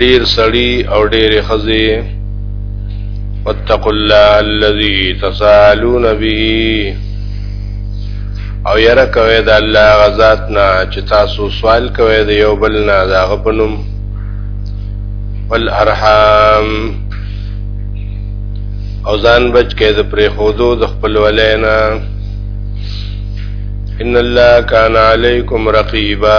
ډیر سړی او ډیرې ښځې واتقوا الله الذي تسالون به او یره کوي د الله غزاد نه چې تاسو سوال کوي د یو بل نه دا غپنم والارحام او ځان بچ کې د پرې خودو د خپل ولینا ان الله کان علیکم رقیبا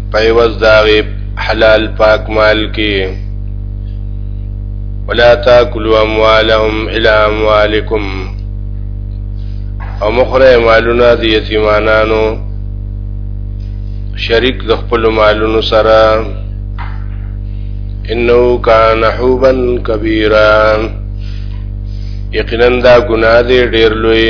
پیوز داغی حلال پاک مال کی ولا تاکلوا اموالهم الى اموالکم او مخره مالونه د یتیمانانو شریک د خپل مالونو سره انه کان حوبا کبیرا یقینا دا ګناه دی ډیر لوی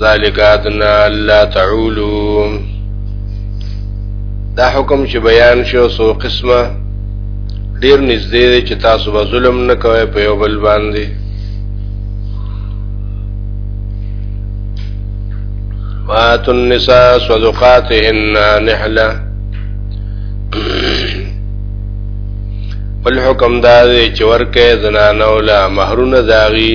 ذالک ادنا الله تعولو دا حکم چې بیان شو سو قسمه ډیر نږدې دی چې تاسو به ظلم نه کوئ په یو بل باندې وات النساء صدقاتهن نحله بل حکم دا دی چې ورکه زنانو لا مہرونه داغي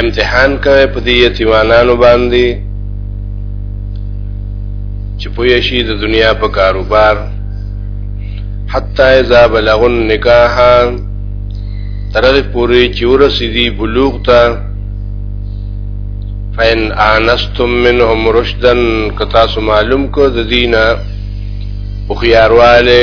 امتحان کوي په دې یتیمانانو باندې چې پوه شي د دنیا په کاروبار حتی اذا بلغوا النکاح ترغه پوری چې ورسېدي بلوغ ته فین انستم منهم رشدا کتا سو معلوم کو د دینه او خيارواله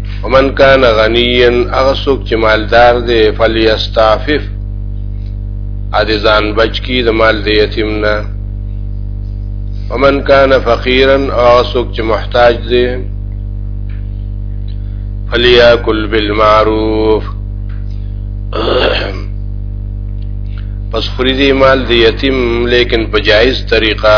ومن کان غنیا هغه څوک چې مالدار دی فلیستعفف ا دې ځان بچ کی د مال د یتیم نه ومن کان فقیرا هغه څوک چې محتاج دی فلیاکل بالمعروف پس خریدی مال د یتیم لیکن په جایز طریقه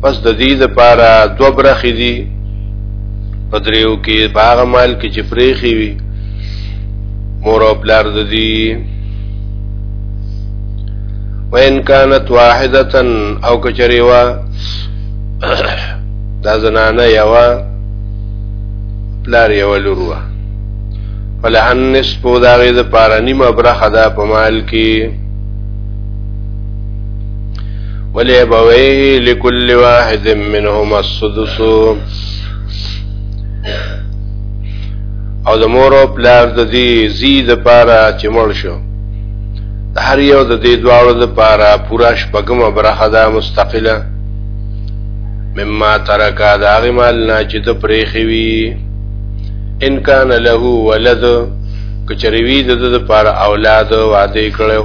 پس د دې لپاره دو برخې دي په دریو کې باغ مال کې چې پرېخي وي مور او پلار د دې وان كانت واحده او کچري وا دا زنانه یوا پلار یو لوروا فلهن نصف دا غي د پارا نیمه برخه ده په مال کې ولأبويه لكل واحد منهما السدس او د مور او پلار د دې زی د پاره چې مړ شو د هر یو د دې دواړو د پاره پورا شپږمه برخه ده مستقله مما ترکا دا غمال نه چې ته پرېخي وي ان کان له ولد کچریوی د د پاره اولاد واده کړو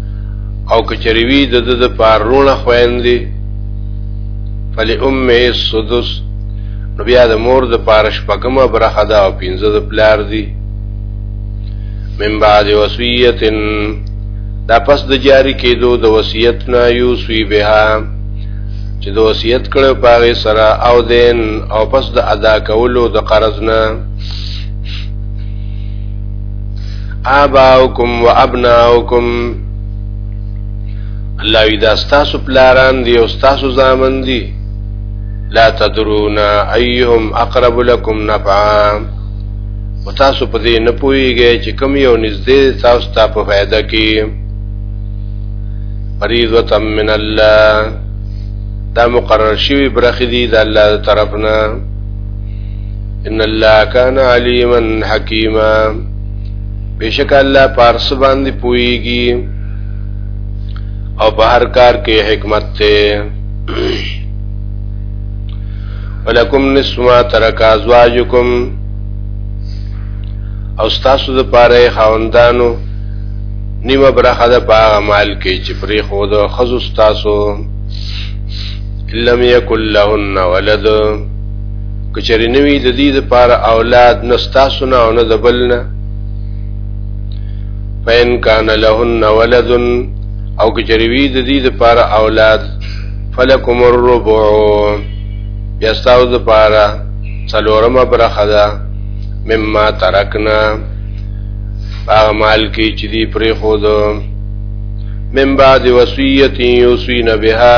او کچری وی د د پار رونه خويندې فلی امه السدس نو بیا د مور د پارش پکمه برخه دا او پینځه د پلار دی من بعد وصیت دا پس د جاری کېدو د وصیت نه یو سوی به چې د وصیت کړو پاره سره او دین او پس د ادا کولو د قرض نه آباؤکم و ابناؤکم الله وی دا ستاسو پلاران دی او ستاسو زامن دی لا تدرون ایهم اقرب لكم نفعا او تاسو په دې نه پوهیږئ چې کوم یو نږدې تاسو ته په فائدہ کې فریضه من الله دا مقرر شوی برخې دي د الله طرفنا ان الله کان علیما حکیما بشک الله پارس باندې پويږي او په هر کار کې حکمت ته ولکم نصف ما ترک ازواجکم او تاسو د پاره خاوندانو نیمه برخه د پاغه مال کې چې پرې خو د خزو تاسو لم یکل لهن ولد که چېرې نه وي د دې لپاره اولاد نه ستاسو نه او نه د بل نه فإن كان لهن ولد او که چېرې وي د دې لپاره اولاد فلکم الربع بیا ستاسو لپاره څلورمه برخه ده مما ترکنا هغه مال کې چې دی پرې خو ده من بعد وصیت یوسین بها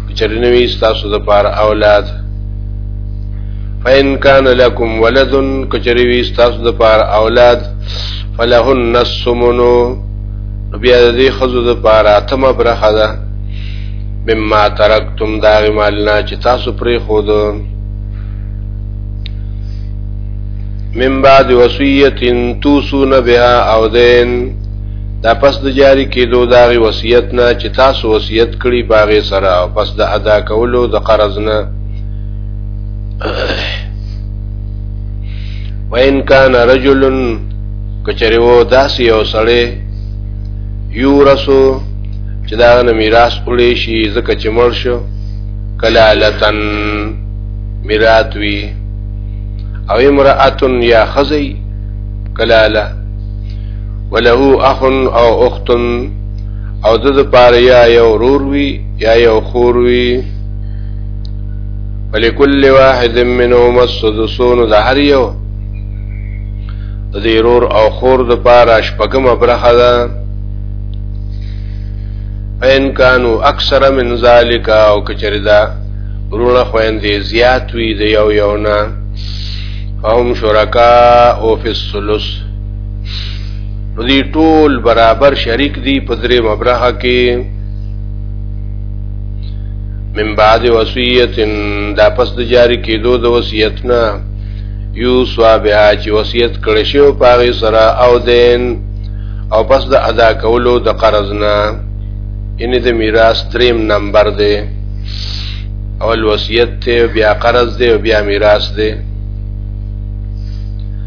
چر نوی ستاسو د پار اولاد فین کان لکم ولدن کچری وی ستاسو د پار اولاد فلهن السمنو بیا د دې خزو د پار اتمه برخه ده مما ترکتم داغ مالنا چې تاسو پرې خود من بعد وصیت توسون بها او دین دا پس د جاری کېدو د هغې وصیت نه چې تاسو وصیت کړي په هغې سره او پس د ادا کولو د قرض نه وان کان رجل کچره و داسې یو سړی یورثو چې دا نه میراث کړی شي ځکه چې مړ شو کلالتن میرات وی او امرأتن یا خزی کلاله وله اخ او اخت او د د پاره یا یو رور وی یا یو خور وی ولکل واحد منهم السدسون د هر یو د دې رور او خور د پاره شپږمه برخه ده ان کانو اکثر من ذالک او کچری دا رونه خويندې زیات وي د یو یو نه هم شرکا او فی الثلث نو دی ټول برابر شریک دی په درې مبرهه کې من بعد وصیت دا پس د جاری کېدو د وصیت نه یو سوابیا چې وصیت کړی شو پاغي سره او دین او پس د ادا کولو د قرض نه ان د میراث دریم نمبر دی اول وصیت ته بیا قرض دی او بیا میراث دی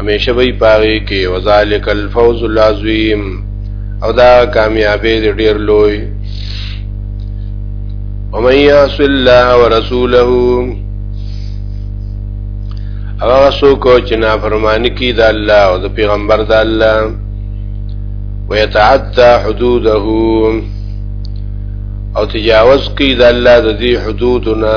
همیشه به پاغي کې وذالک الفوز العظیم او دا کامیابی دې ډیر لوی ومن يعص الله ورسوله او هغه څوک چې نافرمانی کوي د الله او د پیغمبر د الله ويتعدى حدوده او تجاوز کوي د الله د دې حدودنا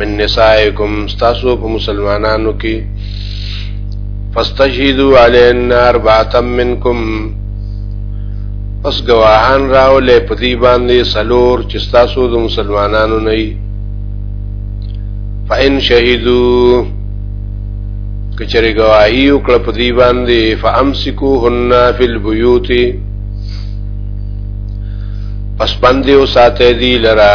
من نسائکم تاسو په مسلمانانو کې فاستشهدوا علیهن اربعه منکم پس گواهان راولې په دې باندې سلور چې تاسو د مسلمانانو نه یې فإن شهدوا کچره گواهی وکړه په دې باندې فامسکوهن فی البیوت پس باندې او ساته دی لرا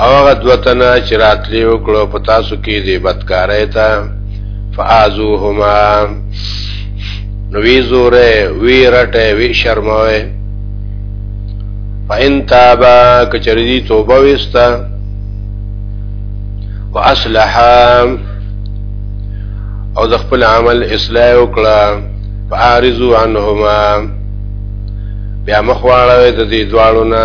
او هغه دوه تنه چې راتلې وکړو په تاسو کې دې بدکارۍ ته فآزوهما نو وی زوره وی رټه وی شرموه فإن تابا کچری دی توبه وستا واصلحا او د خپل عمل اصلاح وکړه فارزو عنهما بیا مخواړه د دې دواړو نه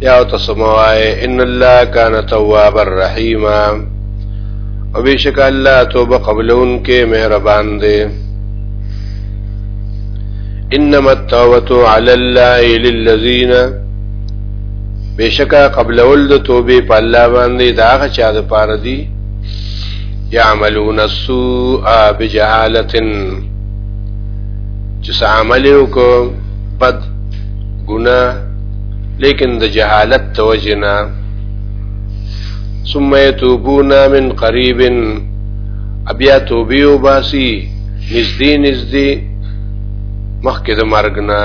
یا او تاسو مو وای ان الله کان تواب الرحیم او بشک الله توبه قبلون کې مهربان دی انما التوبه علی الله للذین بشکا قبل ول د توبه په الله باندې دا هغه چا د پاره دی یعملون السوء بجهاله چې عمل وکړو بد ګناه لیکن د جهالت توجنا ثم يتوبون من قريب ابیا توبه او باسی نزدې نزدې مخکې د مرګ نه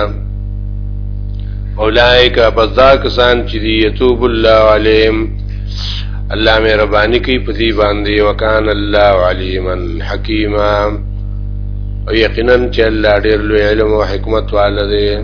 اولائک پس دا کسان چې دی یتوب الله علیهم الله مې ربانی کوي په دې باندې وکان الله علیما حکیما او یقینا چې الله ډېر لوی علم او حکمت والده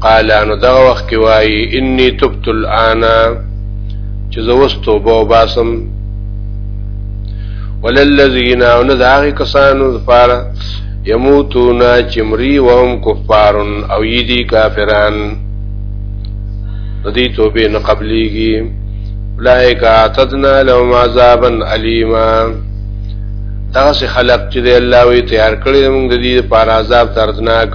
قال انو دغه وخت کې وایي انی تبت الان چې زه اوس توبه وباسم وللذین او نه داغه کسانو لپاره یموتون چې مری وهم کفارن او یدی کافران ردی توبه نه قبليږي اولئک اعتدنا لهم عذابا الیما دغه خلق چې الله وی تیار کړی موږ د دې لپاره عذاب دردناک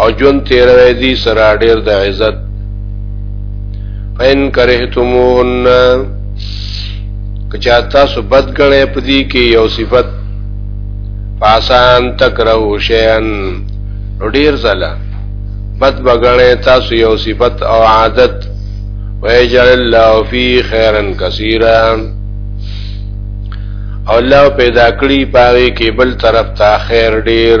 او جون تیروي دي سره ډیر د عزت فین کرهتموهن کچا تاسو بد غړې پدی کې یو صفت فاسان تکرهو شیئن ډیر زله بد بغړې تاسو یو صفت او عادت ويجعل الله فی خیرا کثیرا او الله پیدا کړی پاره کې بل طرف ته خیر ډیر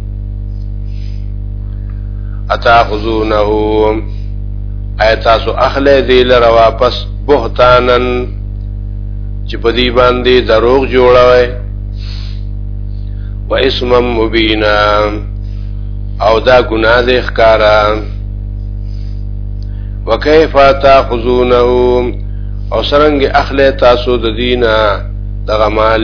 اتاخذونه اي تاسو اخلي ذي لره واپس بهتانن چې په دې باندې دروغ جوړوي و اسم مبینا او دا ګناه دې ښکارا وکيف تاخذونه او سرنګ اخلي تاسو د دینه دغه مال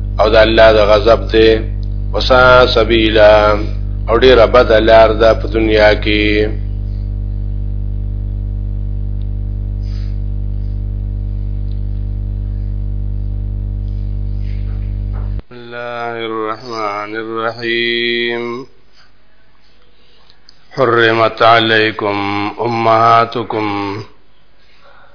او د الله د غضب ته وسا سبیلا او ډیره بد لار ده په دنیا کې الله الرحمن الرحيم حرمت عليكم أمهاتكم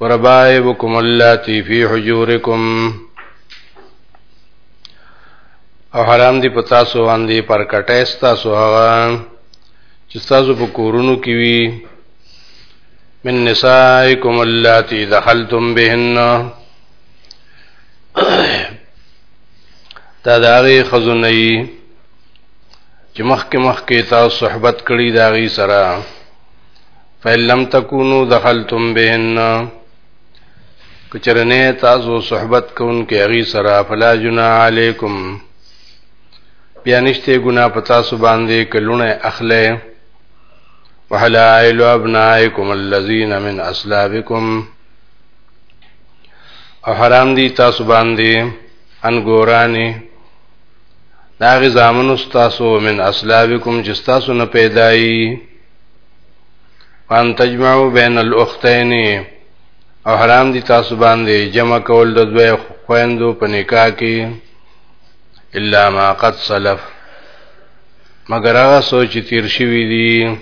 وربائبكم اللاتي في حجوركم او حرام دي پتا سو باندې پر کټه استا سو هغه چې تاسو په کورونو کې وي من نسائكم اللاتي دخلتم بهن دا داغي خزونه چې مخکې مخکې تاسو صحبت کړی داغي سره فإن لم تكونوا دخلتم بهن کچرنه تاسو صحبت کوونکې هغه سره فلا جنا علیکم بیا نشته ګنا پتا سو باندې کلونه اخله وحلائل ابنائکم الذین من اصلابکم او حرام دي تاسو باندې انګورانی داغه زامن تاسو من اصلابکم چې تاسو نه پیدایي وان تجمعو بین الاختین او حرام دي تاسو باندې جمع کول د دوی خويندو په نکاح کې الا ما قد سلف مگر هغه سوچ تیر شوی دی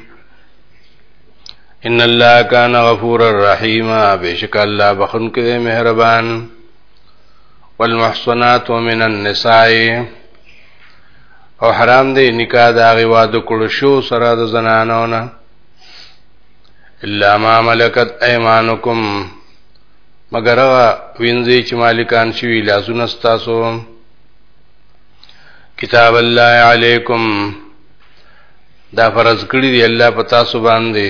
ان الله کان غفور الرحیم بشک الله بخون کې مهربان والمحصنات من النساء او حرام دی نکاح د هغه واده کړو شو سره د زنانو نه الا ما ملکت ايمانکم مگر وینځي چې مالکان شوی لاسونه ستاسو کتاب الله علیکم دا فرض کړی دی الله پتا سو باندې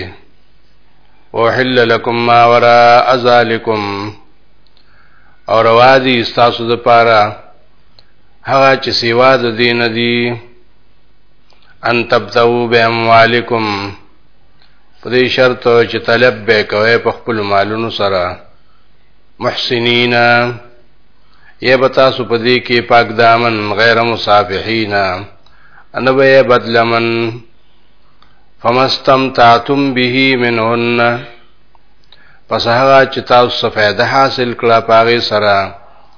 وحل لكم ما وراء ذلكم اور وادي استاسو د پاره هغه چې سیوا د دین دی ان تبتو به اموالکم په دې شرط چې طلب به کوي په خپل مالونو سره محسنینا یا بتا سو په دې کې پاک دامن غیر مصافحینا ان به بدلمن فمستمتعتم به منهن پس هغه چې تاسو فائدہ حاصل کړه پاغه سره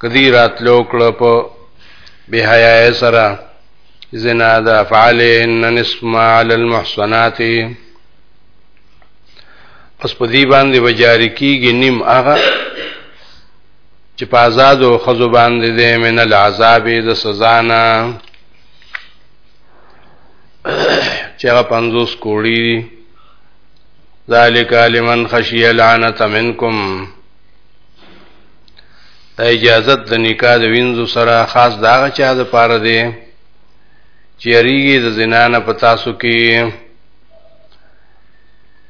کدی راتلو کړه په بهایه سره زنا د افعالهن نصف ما علی المحصنات پس په دې باندې وجاری کیږي نیم هغه چې په آزاد او خزو باندې دې من العذاب د سزا نه چې هغه 50 کوړي ذالک لمن خشی العنت منکم دا اجازه د نکاح د وینځو سره خاص داغه چا د پاره دی چې ریږي د زنا نه پتا سو کې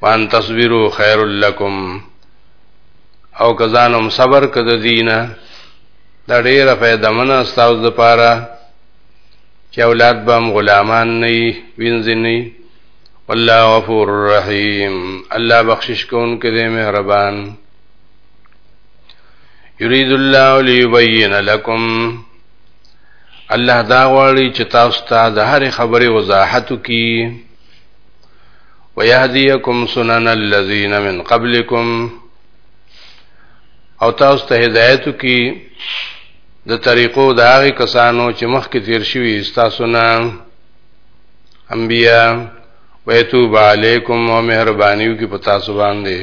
وان تصویرو خیر لکم او کزانم صبر کده دینه دا ډیره فائدہ منه استاو د پاره چې اولاد به غلامان نه وینځ نه والله غفور رحیم الله بخشش کون کې مهربان یرید الله لیبین لکم الله دا غواړي چې تاسو ته د هر خبرې وضاحت وکړي ويهديكم سنن الذين من قبلكم او تاسو ته هدایت کی د طریقو د هغه کسانو چې مخکې تیر شوي تاسو نه انبیا ویتوب علیکم او مهربانیو کی پتا سو باندې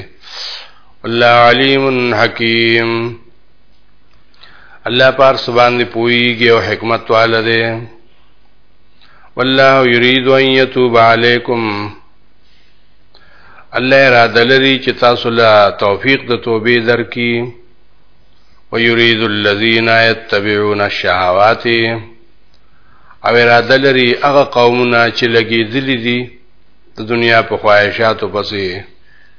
الله علیم حکیم الله پار سبحان دی پویږي او حکمت والا دی والله یرید ان یتوب علیکم الله را دلری چې تاسو له توفیق د توبې درکې ويريد الذين يتبعون الشهوات او اراده لري هغه قومونه چې لګي دي د دنیا په خواهشاتو پسې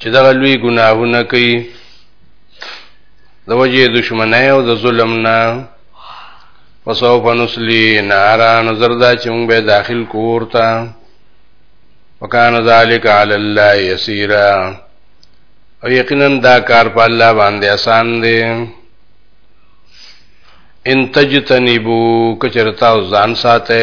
چې دغه لوی ګناهونه کوي د وجه دشمنه او د ظلم نه وسوف نسلی نارا نظر دا چې موږ به داخل کور ته وکانه ذالک علی الله یسیرا او یقینا دا کار په الله باندې آسان دی ان تجتنبو کچرتا ځان ساته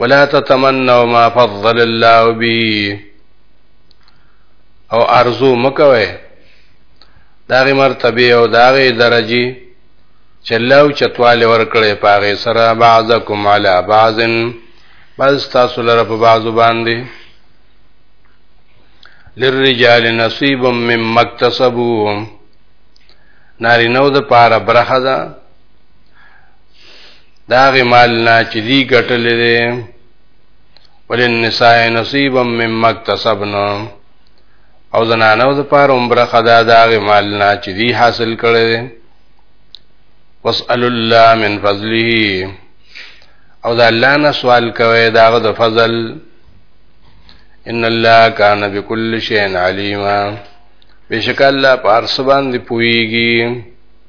ولا تتمنوا ما فضل الله به او ارزو مکوي داغه مرتبه او داغه درجه چلاو چتوال ورکړي پاغه سره بعضکم علی بعضن بس تاسو لره په بعضو باندې للرجال نصیب مما اکتسبوا نارینو د پاره برخه ده دا غي مال نه چې دی ګټلې دي وللنساء نصيبا مما اكتسبنا او زنانو د پار عمر خدا دا غي مال نه چې دی حاصل کړي دي واسال الله من فضله او دا الله نه سوال کوي دا غو د فضل ان الله کان بكل شيء عليما بشک الله پارس باندې پويږي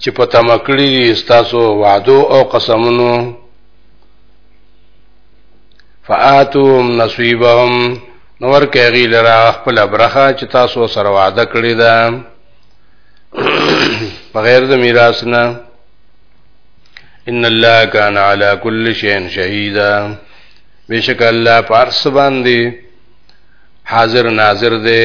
چې په تمه کړی دي تاسو وعدو او قسمونو فآتوهم نصیبهم نور کېږي لرا خپل برخه چې تاسو سره وعده کړی ده بغیر د میراث نه ان الله کان علی کل شیء شهیدا بشک الله پارس باندې حاضر ناظر دی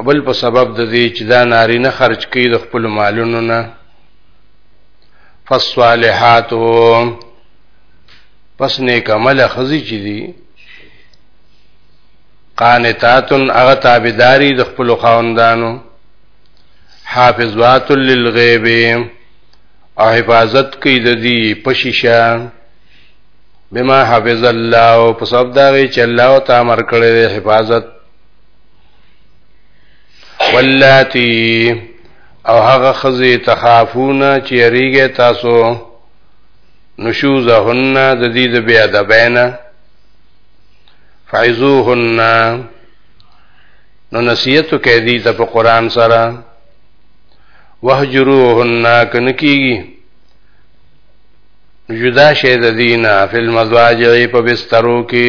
اول په سبب د دې چې دا ناری نه خرج کوي د خپل مالونو نه فالصالحات پس نیک عمل خزي چي دي قانتاتن اغه تابعداري د خپل خواندانو حافظات للغیب او حفاظت کوي د دې پشیشه بما حفظ الله او په سبب دا چې الله تعالی امر کړی حفاظت واللاتی او هغه خزی تخافون چې یریږي تاسو نشوزهن د دې د بیا د بینا فعزوهن نو نصیحت کوي دې ته په قران سره وهجروهن کن کیږي جدا شه د دینه فل مزواج په بسترو کې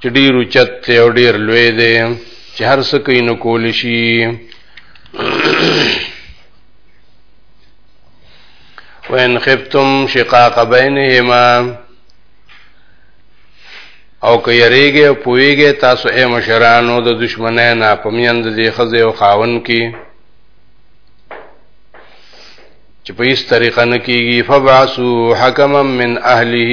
چې ډیر اوچت دی او ډیر لوی دی چې هر څه کوي نو کول شي وان خفتم شقاق بینهما او که یریږي او پويږي تاسو اے مشرانو د دشمنه نه پمیند دي خزه او خاون کی چې په هیڅ طریقه نه کیږي فبعثوا حکما من اهله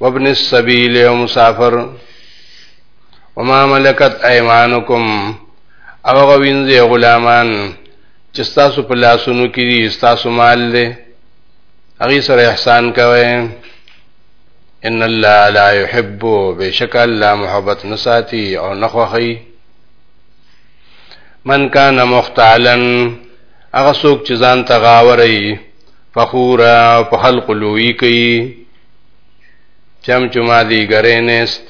وابن السبيل او مسافر وما ملکت ايمانکم او غوینځي غلامان چې تاسو په لاسونو کې دي تاسو مال دي هغه سره احسان کوئ ان الله لا يحب بشک الله محبت نساتی او نخوخی من کان مختالن هغه څوک چې ځان ته غاوري فخورا په خلق لوی کوي چمچما دی ګرې نست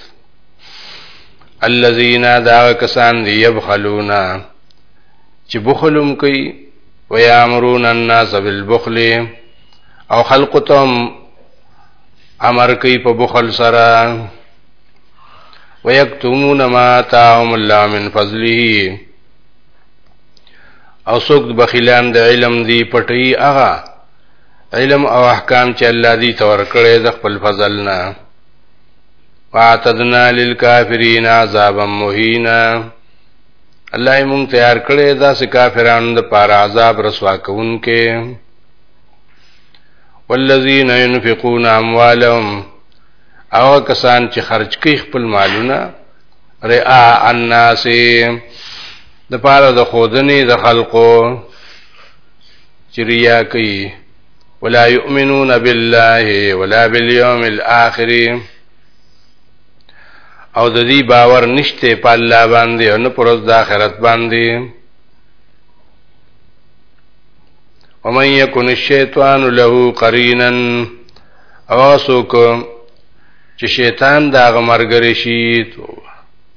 الذين دا کسان دی يبخلون چې بخلم کوي ويامرون الناس بالبخل او خلق تم امر کوي په بخل سره ويكتمون ما تاهم الله من فضله او څوک بخیلان د علم دی پټي هغه علم او احکام چې الله دی تور کړی د خپل فضل نه واتدنا للکافرین عذابا مهینا الله یې مونږ تیار کړی دا سې کافرانو د پاره عذاب رسوا کوونکې والذین ينفقون اموالهم او کسان چې خرج کوي خپل مالونه رعا الناس د پاره د خودنې د خلقو چې ریا کوي ولا يؤمنون بالله ولا باليوم الاخر او د دې باور نشته په الله باندې او نه پر ورځ د آخرت باندې ومن يكن الشيطان له قرينا او سوک چې شیطان دا غمرګری شي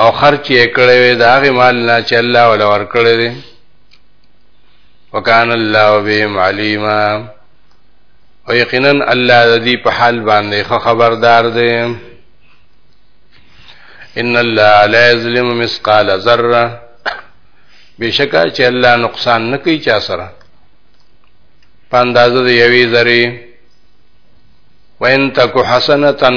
او خرچ یې کړی وي د هغې مال نه چې الله ولا ورکړی دی وکان الله بهم علیما او یقینا الله د دې په حال باندې خو خبردار دی ان الله لا یظلم مثقال ذره بشکا چې الله نقصان نه کوي چا سره په اندازه د یوې ذره وان تک حسنتن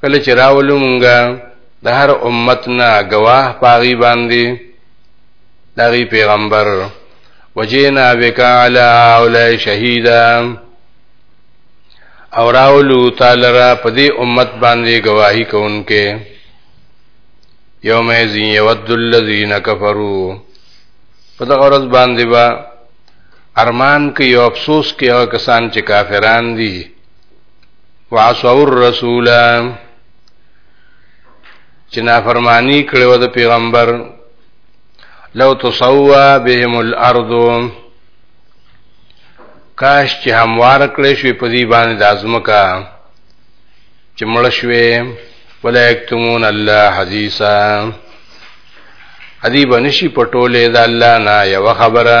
کله چې راولو مونږه د هر امت نه گواه پاغي باندې دغی پیغمبر وجینا بک علی اولای شهیدا او راولو تعالی را په دې امت باندې گواہی کوونکې یوم یذین یود الذین کفروا په دغه ورځ باندې با ارمان کوي او افسوس کوي هغه کسان چې کافران دي وعصوا الرسول چې نافرمانی کړو د پیغمبر لو تصوا بهم الارض کاش چې هموار کړې شوې په دې باندې د ازمکا چې مړ شوې ولا یکتمون الله حدیثا ادی بنشي پټولې د الله نه یو خبره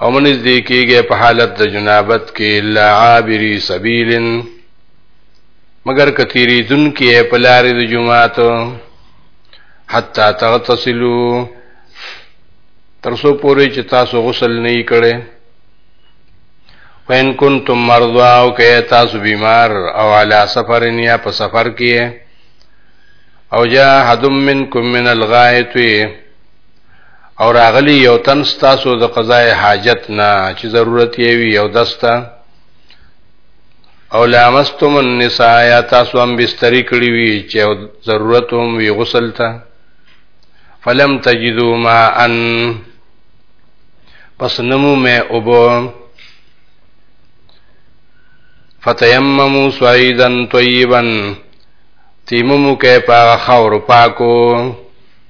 او منځ دی کېږي په حالت د جنابت کې الا عابری سبیلن مگر کثیری دن کې په لارې د جمعات حتا تغتسلو تر څو پورې چې تاسو غسل نه کړي وین کنتم مرضا او که تاسو بیمار او علی سفر یا په سفر کې او جا حدم منکم من الغائط او راغلی یو تن ستاسو د قضای حاجت نه چې ضرورت یې وي یو دسته او لامستم النساء یا تاسو هم بستری کړی وي چې ضرورت هم وي غسل ته فلم تجدو ما ان پس نمو میں ابو فتیممو سعیدن طیبن تیممو کې پاغه خور پاکو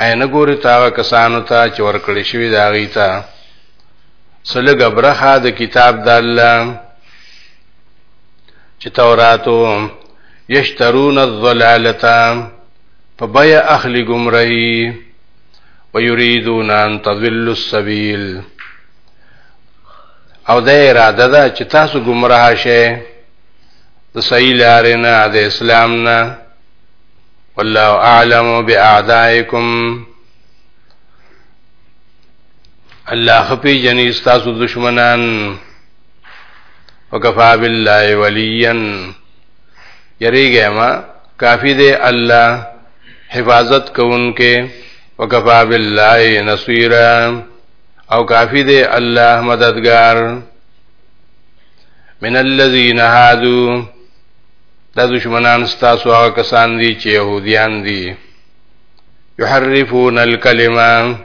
اي نه ګوري تاغه کسانو ته چې ورکړې شوی دا غي ته سلګ برخه د کتاب د الله چې توراتو یشترون الضلالتا په بیا اخلی گمراهی ويريدون ان تضل السبيل او د اراده ده چې تاسو گمراه شئ د صحیح لارې نه د اسلام نه والله اعلم باعدائکم الله خپي جنې تاسو دشمنان وکفا بالله وليا یریږه ما کافی دی الله حفاظت کوونکې وکفا بالله نصيرا او کافی دی الله مددگار من الذين هادو دا دشمنان ستاسو هغه کسان دي چې يهوديان دي يحرفون الكلمه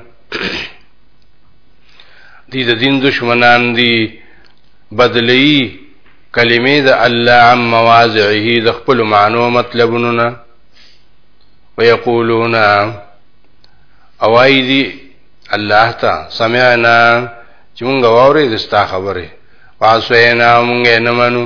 دي د دین دشمنان دي بدلی کلمې د الله عم مواضعه د خپل معنو مطلبونو نه ويقولون اوایدی الله تا سمعنا چې مونږ واورې دستا خبره واسوینا مونږ نه منو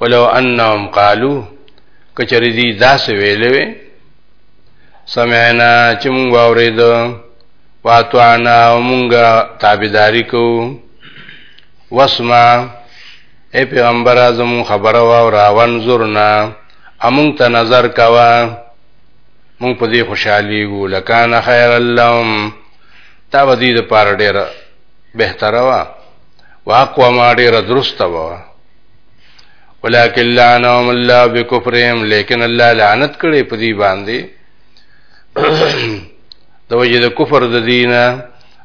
ولو انهم قالو کچری دی داسې ویلې وي سمعنا چې مونږ واورید واتوانا مونږ تابعداري کو واسمع اے پیغمبر اعظم خبره وا او راون زورنا امون ته نظر کوا مونږ په دې خوشحالي ګو لکان خیر اللهم تا ودی د پاره ډیر بهتره وا واقوا ما ډیر درسته و ولکن لعنهم الله بكفرهم لیکن الله لعنت کړي په دې باندې د وجه د کفر د دینه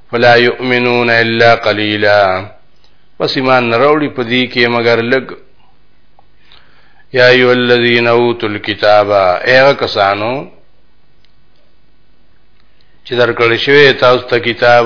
فلا یؤمنون الا قلیلا پس ایمان نه راوړي په دې کې مگر لګ یا ایو الذین اوتوا الكتاب ایغه کسانو چې درکړی شوی تاسو ته کتاب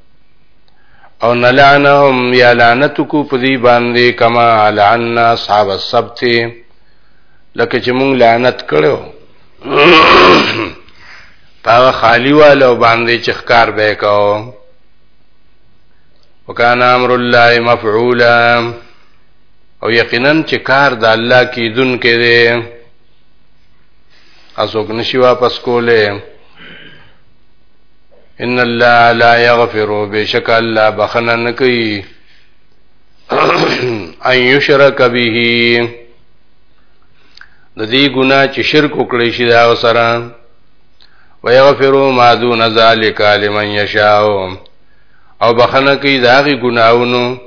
او نلعنهم یا لعنت کو په دې باندې کما لعنا اصحاب السبت لکه چې مونږ لعنت کړو پاغه خالی والو باندې چې ښکار به کاو وکانا امر الله مفعولا او یقینا چې کار د الله کی دن کې دی اسوک نشي واپس کوله ان الله لا يغفر بشک الله بخنه نکي ان يشرك به د دې ګنا چې شرک وکړي شي دا سره ويغفر ما دون ذلك لمن يشاء او بخنه کوي دا غي ګناونو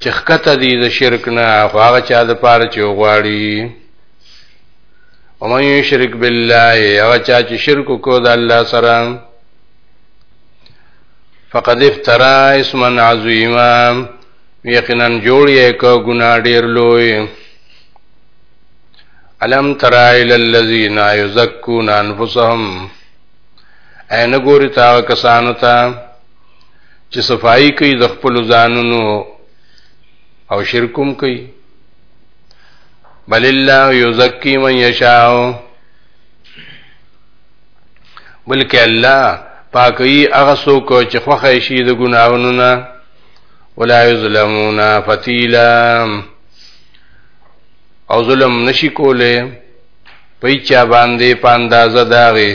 چې خکته دي د شرک نه هغه چا د پاره چې غواړي ومن یشرک بالله او چا چې شرک کو د الله سره فقد افترا اسما عظیما یقینا جوړ یې کو ګنا ډیر لوی علم ترى الى الذين يزكون انفسهم اي نګوري تا کسانو ته چې صفائی کوي د خپل ځانونو او شرکوم کوي بل الله یزکی من یشاء بلکې الله پاکي هغه څوک چې خوښه شي د ګناهونو نه ولا یظلمون فتیلا او ظلم نشي کوله په چا باندې پاندازه داغه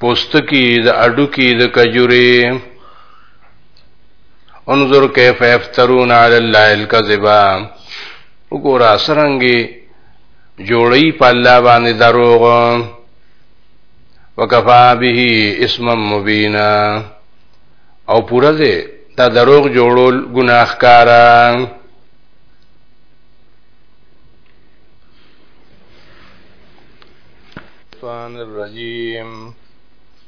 پوستکی د اډو کی د کجوري انظر کیف یفترون علی الله الکذبا وګوره سرنګي جوړی په الله باندې دروغ وکفا به اسم مبینا او پورا دې دا دروغ جوړول ګناهکارا الشیطان الرجیم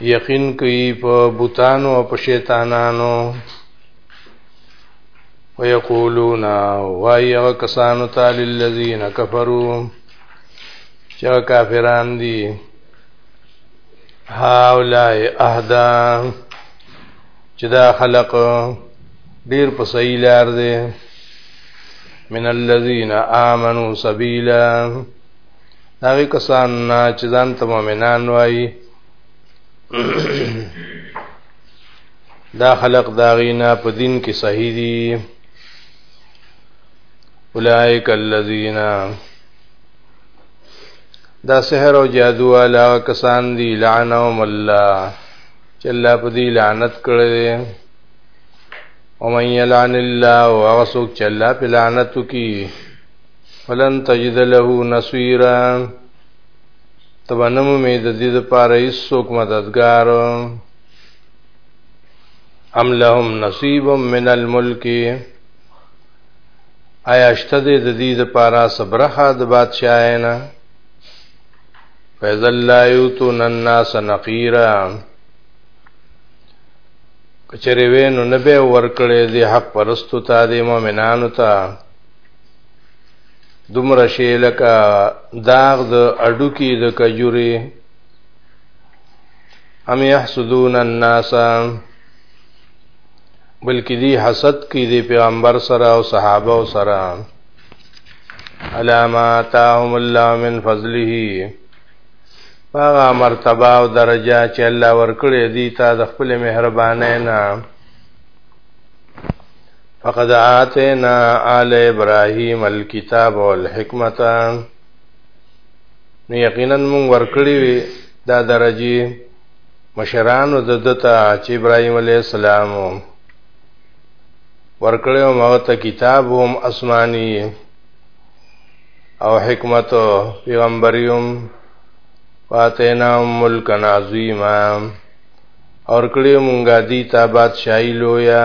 یقین کوي په بوتانو او په شیطانانو ويقولون وايغه کسانو تعالی الذين كفروا چې کافران دي هاولای اهدا چې دا خلق ډیر په صحیح لار دي من الذين آمنوا سبيلا هغه کسان نه چې ځان ته مؤمنان وایي دا خلق داغینا په دین کې صحیح دي اولائک الذین دا سحر او جادو والا کسان دي لعنهم الله چې الله په دې لعنت کړي او من یلعن الله او هغه څوک چې الله په لعنت کوي فلن تجد له نصيرا تبنم می د دې لپاره هیڅوک مددگار ام لهم نصیب من الملک آیا شته د دې لپاره صبرخه د بادشاہینا فیذل لا یوتون الناس نقیرا کچره وینو نبه ورکړې دی حق پرستو ته دی مؤمنانو ته دومره شی لکه داغ د اډو کې د کجوري ام يحسدون الناس بلکې دی حسد کې دی پیغمبر سره او صحابه او سره علامات هم الله من فضله هغه مرتبه او درجه چې الله ورکړي دي تا د خپل مهربانۍ نه فقد آتینا آل ابراهیم الكتاب والحکمت نو یقینا مونږ ورکړی وی دا درجه مشرانو د دتا چې ابراهیم علی السلام ورکړیو مغه ته کتاب هم اسماني او حکمت پیغمبریم واتینا ملک عظیما اور کړیو مونږه دی تا بادشاہی لویا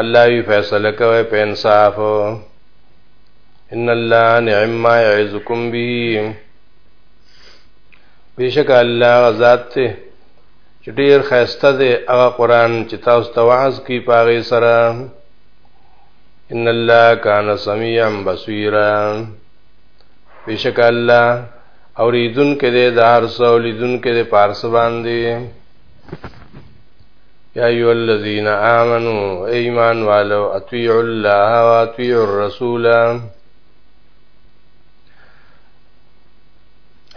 الله وی فیصله کوي په انصاف ان الله نعم ما يعزكم به بیشک الله غزاد ته چې ډیر خیسته دی هغه قران چې تاسو ته واعظ کی پاغي سره ان الله کان سميعا بصيرا بیشک الله اوریدون کې د هر څو لیدون کې د پارس باندې یا ایو الذین آمنو ایمان والو اطیعوا الله و اطیعوا الرسول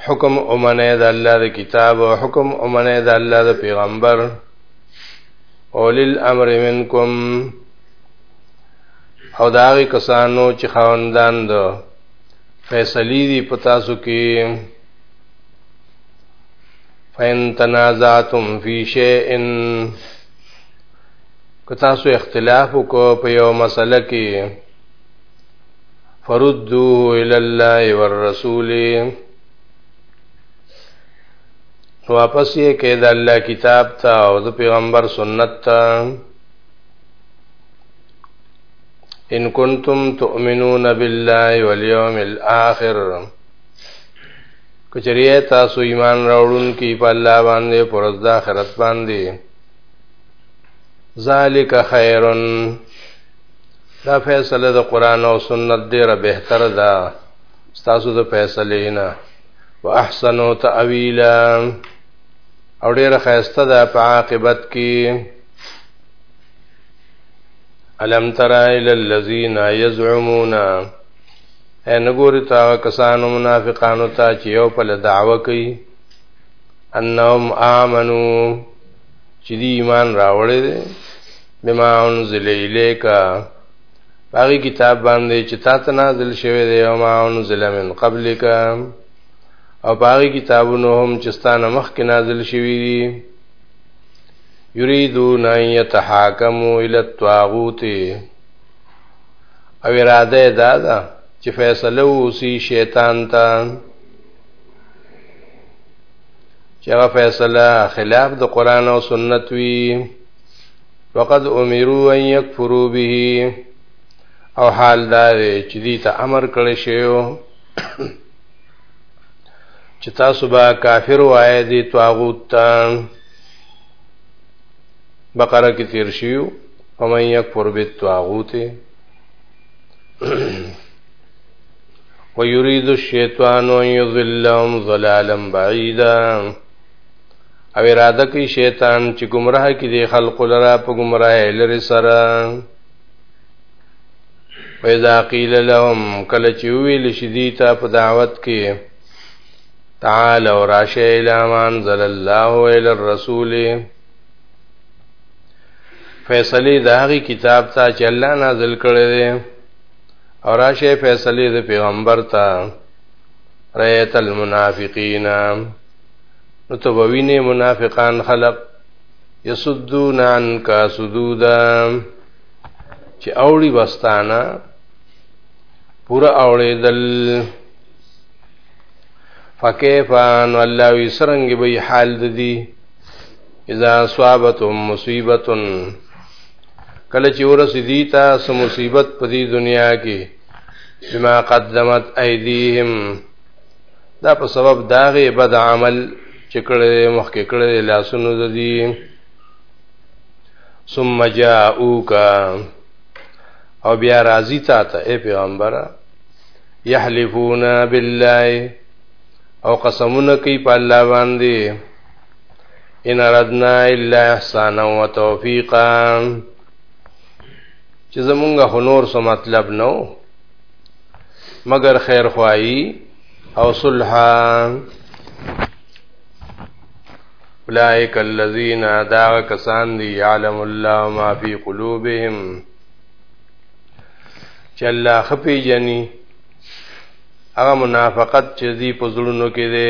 حکم امنه د الله د کتاب او حکم امنه د الله د پیغمبر اول الامر منکم او دا غي کسانو چې خواندان دو فیصلی دی پتاسو کې فإن تنازعتم في شيء که تاسو اختلاف وکړو په یو مسله کې فردوه الى الله والرسول واپس یې کې د الله کتاب ته او د پیغمبر سنت ته ان کنتم تؤمنون بالله واليوم الاخر کچریه تاسو ایمان راوړون کی په الله باندې پرز د آخرت باندې ذالک خیرن دا فیصله د قران او سنت ډیره بهتر ده تاسو د فیصله نه واحسن تاویلا او ډیره خیسته ده په عاقبت کې الم تر الى الذين يزعمون اے نګوري تا کسانو منافقانو ته چې یو په دعوه کوي انهم امنو چې دی ایمان راوړی دی بما انزل الیکا باغی کتاب باندې چې تا ته نازل شوی دی او ما انزل من قبلک او باغی کتابونو هم چې ستانه مخکې نازل شوی دی یریدون ان یتحاکموا الی الطاغوت او اراده دا ده چې فیصله وسی شیطان ته چې هغه فیصله خلاف د قران او سنت وي وقد امروا ان يكفروا به او حال دا دی چې دې ته امر کړی شی چې تاسو به کافر وای دي طاغوت ته بقره کې تیر شیو فمن یکفر بالطاغوت ويريد الشیطان ان یضلهم ضلالا بعیدا او اراده کوي شیطان چې گمراه کې دي خلق لرا په گمراه لري سره وإذا قيل لهم کله چې ویل شي دي ته په دعوت کې تعال ورشه الى ما انزل الله الى الرسول فیصله د هغه کتاب ته چې الله نازل کړی دی او راشه فیصله د پیغمبر ته رایت المنافقین نو تو وینه منافقان خلق یسدون عنک سدودا چې اوړي وستانه پورا اوړي دل فکیفان والله وسرنګ به حال ددی اذا اصابتهم مصیبه کله چې ورسې دي تا سم مصیبت په دې دنیا کې بما قدمت ايديهم دا په سبب داغه بد عمل چې کړه مخکې کړه لاسونو د دي ثم جاءوك او بیا راضی تا ته اے پیغمبر یحلفون بالله او قسمونه کوي په الله باندې ان اردنا الا احسانا وتوفیقا چې زمونږ هنور سو مطلب نو مگر خیر خوایی او صلح اولئک الذین دا کسان دی عالم الله ما فی قلوبهم چې الله خپي جنې هغه منافقت چې دی په زړونو کې دی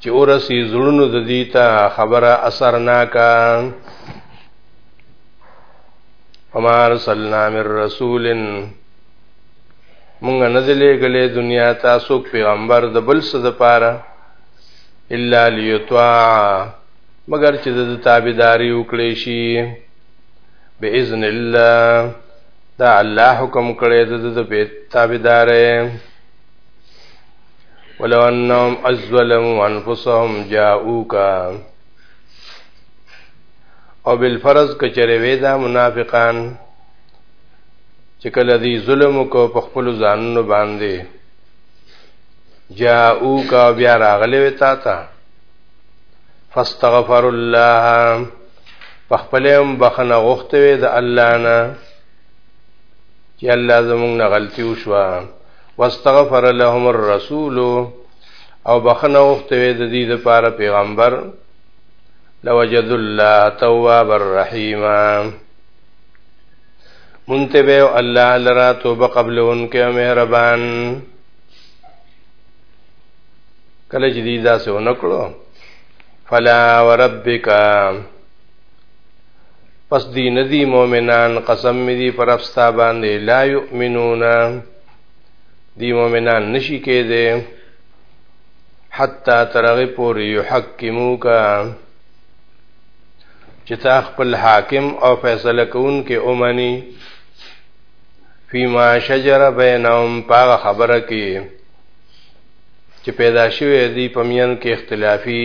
چې اورسي زړونو د دې ته خبره اثر ناکا وما ارسلنا من رسول مونږ نه دلې غلې دنیا ته څوک پیغمبر د بل څه د پاره الا لیطاع مگر چې د تابعداري وکړي شي باذن الله دا الله حکم کړی د تابعدارې ولو انهم ازلموا انفسهم جاءوك او بالفرض کچره وې دا منافقان چې کله دې ظلم کو په خپل ځانونو باندې جاءو کا بیا راغلې وتا تا فاستغفر الله په خپلم بخنه غوښته وې د الله نه چې الله زمونږ نه غلطي وشوه واستغفر لهم الرسول او بخنه وخته د دې لپاره پیغمبر لوجد الله تواب الرحیم منتبه الله لرا توبه قبل انکه مهربان کله چې دې داسې ونکړو فلا وربک پس دی ندی مومنان قسم می دی پر افستا باندې لا یؤمنون دی مومنان نشی کېده حتا ترغه پور یحکمو کا چې تا خپل حاکم او فیصله کون کې اومني فيما شجر بينهم پاغه خبره کې چې پیدا شوه دی پمین کې اختلافي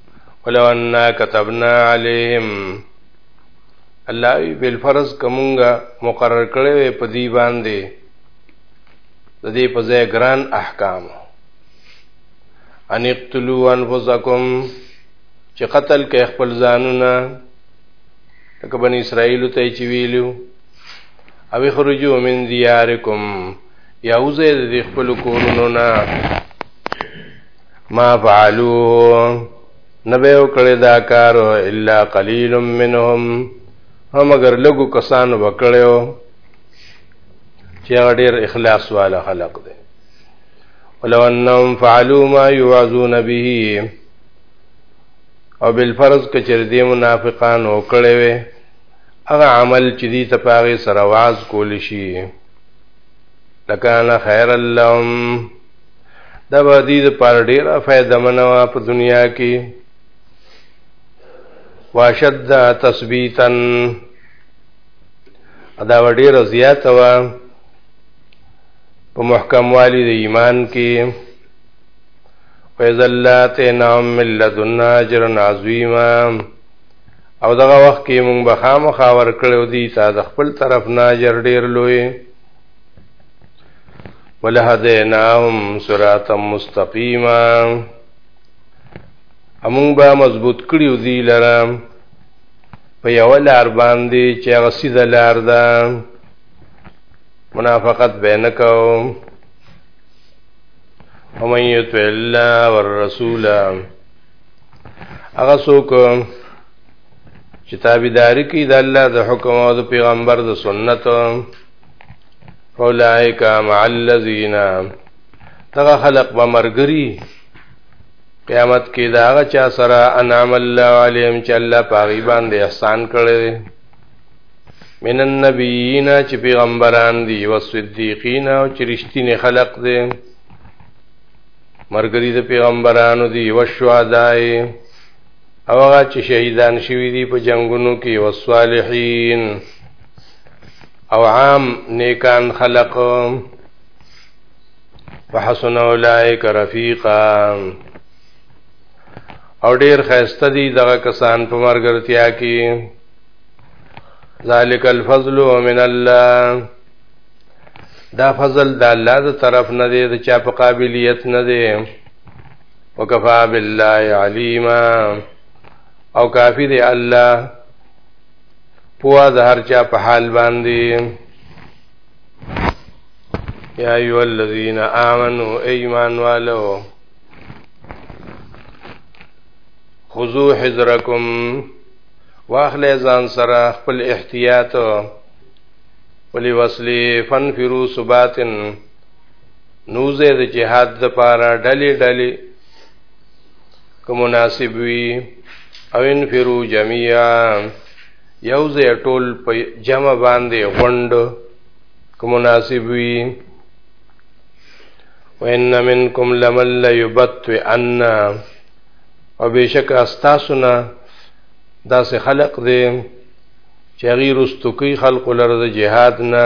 ولو اننا كتبنا عليهم الله وی بل فرض کومګه مقرر کړي وي په دی باندې د دې په ځای ګران احکام ان اقتلوا انفسکم چې قتل کې خپل ځانونه لکه بنی اسرائیل ته چې ویلو او خرجو من دیارکم یاوزه د خپل کورونو نه ما فعلوه نبه وکړی دا کار الا قلیل منهم هم اگر لګو کسان وکړیو چې هغه ډیر اخلاص والا خلق دی ولو انهم فعلوا ما يوعظون به او بالفرض کچر دې منافقان وکړي وي هغه عمل چې دې تپاغه سره واز کول شي لکان خیر اللهم دا به دې د پاره ډیره فائدہ منوا په دنیا کې واشد تثبیتا ادا ډیره زیاته وا په محکم والی د ایمان کې ویزلات نام ملذنا اجر عظیما او دغه وخت کې مونږ به خامخا ور کړو دي تا د خپل طرف نه اجر ډیر لوی ولهدیناهم صراطا مستقیما امون با مضبوط کړیو دی لره په یو لار باندې چې هغه سیده لار ده منافقت به نه کوم ومن یطع الله والرسول هغه څوک چې تابعداري کوي د الله د حکم او د پیغمبر د سنت اولائک مع الذین تغه خلق به مرګری قیامت کې دا هغه چا سره انعام الله علیم چې الله پاغي باندې احسان کړی من النبیین چې پیغمبران دي او صدیقین او چې رښتینی خلق دي مرګری د پیغمبرانو دي او شهدای او هغه چې شهیدان شوی دي په جنگونو کې او صالحین او عام نیکان خلق وحسن اولائک رفیقا او ډیر خیسته دي دغه کسان په مرګرتیا کې ذالک الفضل من الله دا فضل د الله د طرف نه دی د چا په قابلیت نه دی وکفا بالله علیما او کافی دی الله پوا د هر چا په حال باندې یا ایو الذین آمنو ایمان والو خذو حذرکم واخلې ځان سره خپل احتیاط ولی وصلی فنفرو سباتن نوزه د جهاد د پاره ډلې ډلې که مناسب وي او انفرو جميعا یو ځای ټول په جمع باندې غوند که مناسب وي وان منکم لمن ليبطئن او بشک استاسنا دا سه خلق دې چې غیر استوکی خلق لرد جهاد نه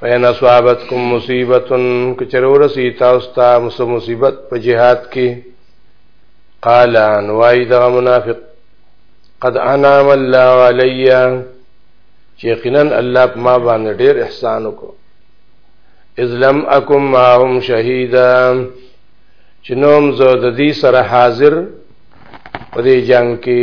فین اصابتکم مصیبتن کچرور سی تاسو ته مصیبت په جهاد کې قال ان وای دا منافق قد انعم الله علیا چې یقینا الله په ما باندې ډېر احسان وکړ اذ لم اکم معهم شهیدا چې نوم زه د دې سره حاضر په دې جنگ کې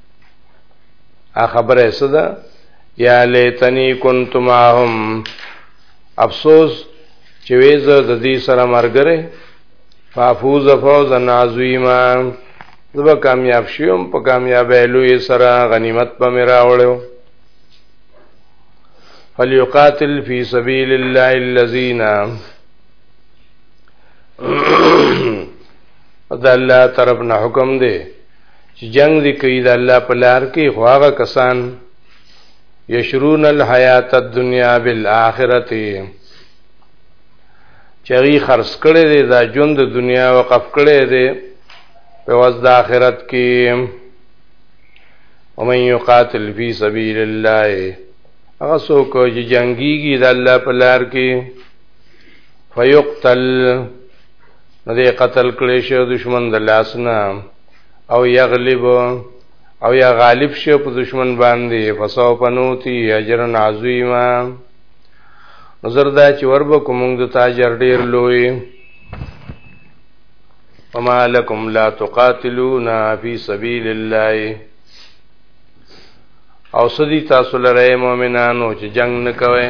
ا خبره صدا یا لیتنی کنت معهم افسوس چې وېزه د دې سره مرګره فافوز فوز عظیما زبا کامیاب شوم په کامیابې لوی سره غنیمت په میرا وړو فلیقاتل فی سبیل الله الذین دا الله طرف نه حکم دی چې جنگ دې کوي د الله په لار کې خو هغه کسان یشرون الحیات الدنیا بالآخرة چې هغوی خرڅ کړی دی دا ژوند د دنیا وقف کړی دی په وځ د آخرت کې ومن یقاتل فی سبیل الله هغه څوک چې جنگیږي د الله په لار کې فیقتل نو دې قتل کړي شو دشمن د لاسنا او یغلب او یا غالب شو په دشمن باندې فسو پنوتی اجرن عظیما نظر دا چې ورب کوم د تاجر ډیر لوی وما لكم لا تقاتلون في سبيل الله او سدی تاسو لره مؤمنانو چې جنگ نکوي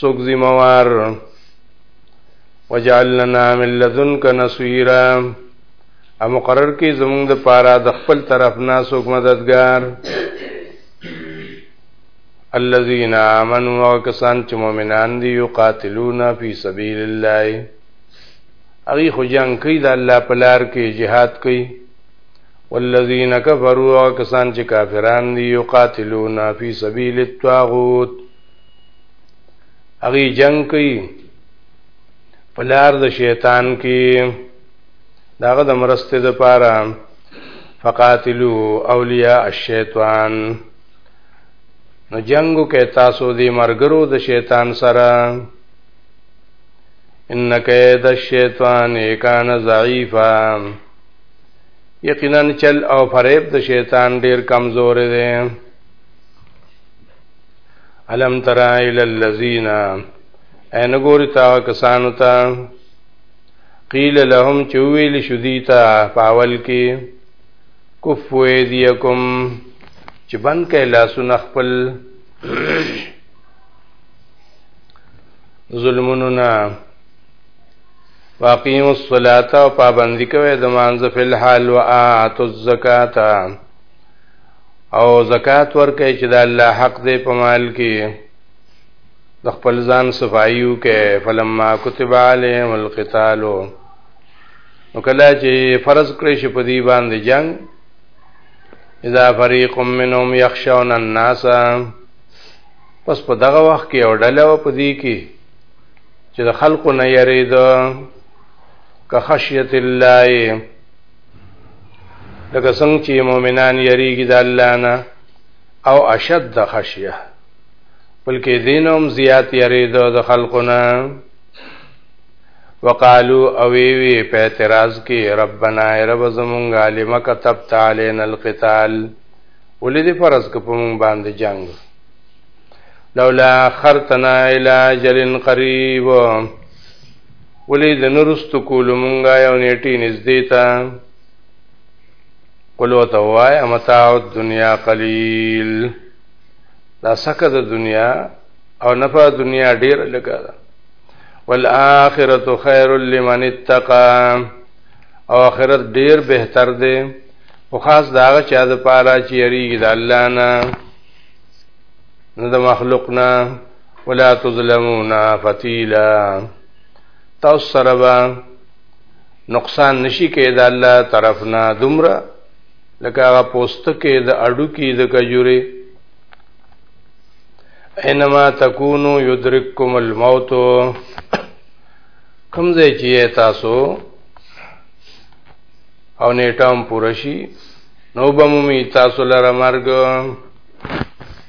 سوک زموار وجعل لنا من لذنک نصیرا ا مقرر کی زمونږ د پاره د خپل طرف نه سوک مددگار الذين امنوا وكسان چې مؤمنان دي يقاتلون في سبيل الله اغي خو جنگ کوي د الله په لار کې jihad کوي والذین کفروا کسان چې کافران دي یقاتلون فی سبیل الطاغوت هغه جنگ کوي پلار د شیطان کې داغه د مرسته د پاره فقاتلو اولیاء الشیطان نو جنگو کې تاسو دی مرګرو د شیطان سره ان کید الشیطان کان ضعیفا یقینا چل او فریب د شیطان ډیر کمزور دی علم تر الى الذين ان ګور تا کسانو ته قیل لهم چویل شدیتا پاول کې کفو ایدیکم چې بند کړي لاسونه خپل ظلمونو نه واقیم الصلاة و پابندی کوي د مانځ فی الحال و آتو الزکاة او زکات ورکړي چې د الله حق دی په مال کې د خپل ځان صفایو کې فلما كتب عليهم القتال نو کله چې فرض کړی شي په دې باندې جنگ اذا فريق منهم يخشون الناس پس په دغه وخت کې اورډل او په دې کې چې د خلقو نه یریدو که خشیت الله لکه څنګه چې مؤمنان یریږي د الله نه او اشد خشیه بلکې دینوم زیات یریدو د خلقونه وقالو او وی په اعتراض کې ربنا رب زمونږه لما كتبت علينا القتال ولدي فرض کوم باندې جنگ لولا خرتنا الى جل قريب ولې د نورستو کولو مونږه یو نیټې نږدې تا قلو ته وای امتاع الدنیا قلیل دا سکه د دنیا او نفع دنیا ډیر لګا ده والآخرة خیر لمن اتقا او آخرت ډیر بهتر دی او خاص داغه چا د پاره چې یریږي د الله نه نه د مخلوق نه ولا تظلمون فتیلا تاسو سره به نقصان نشي کېد الله طرف نه دومره لکه هغه پوستکه د اډو کې د کجوري انما تکونو یدرککم الموت کوم ځای چې تاسو او نیټه هم پوره شي نو به مومي تاسو لره مرګ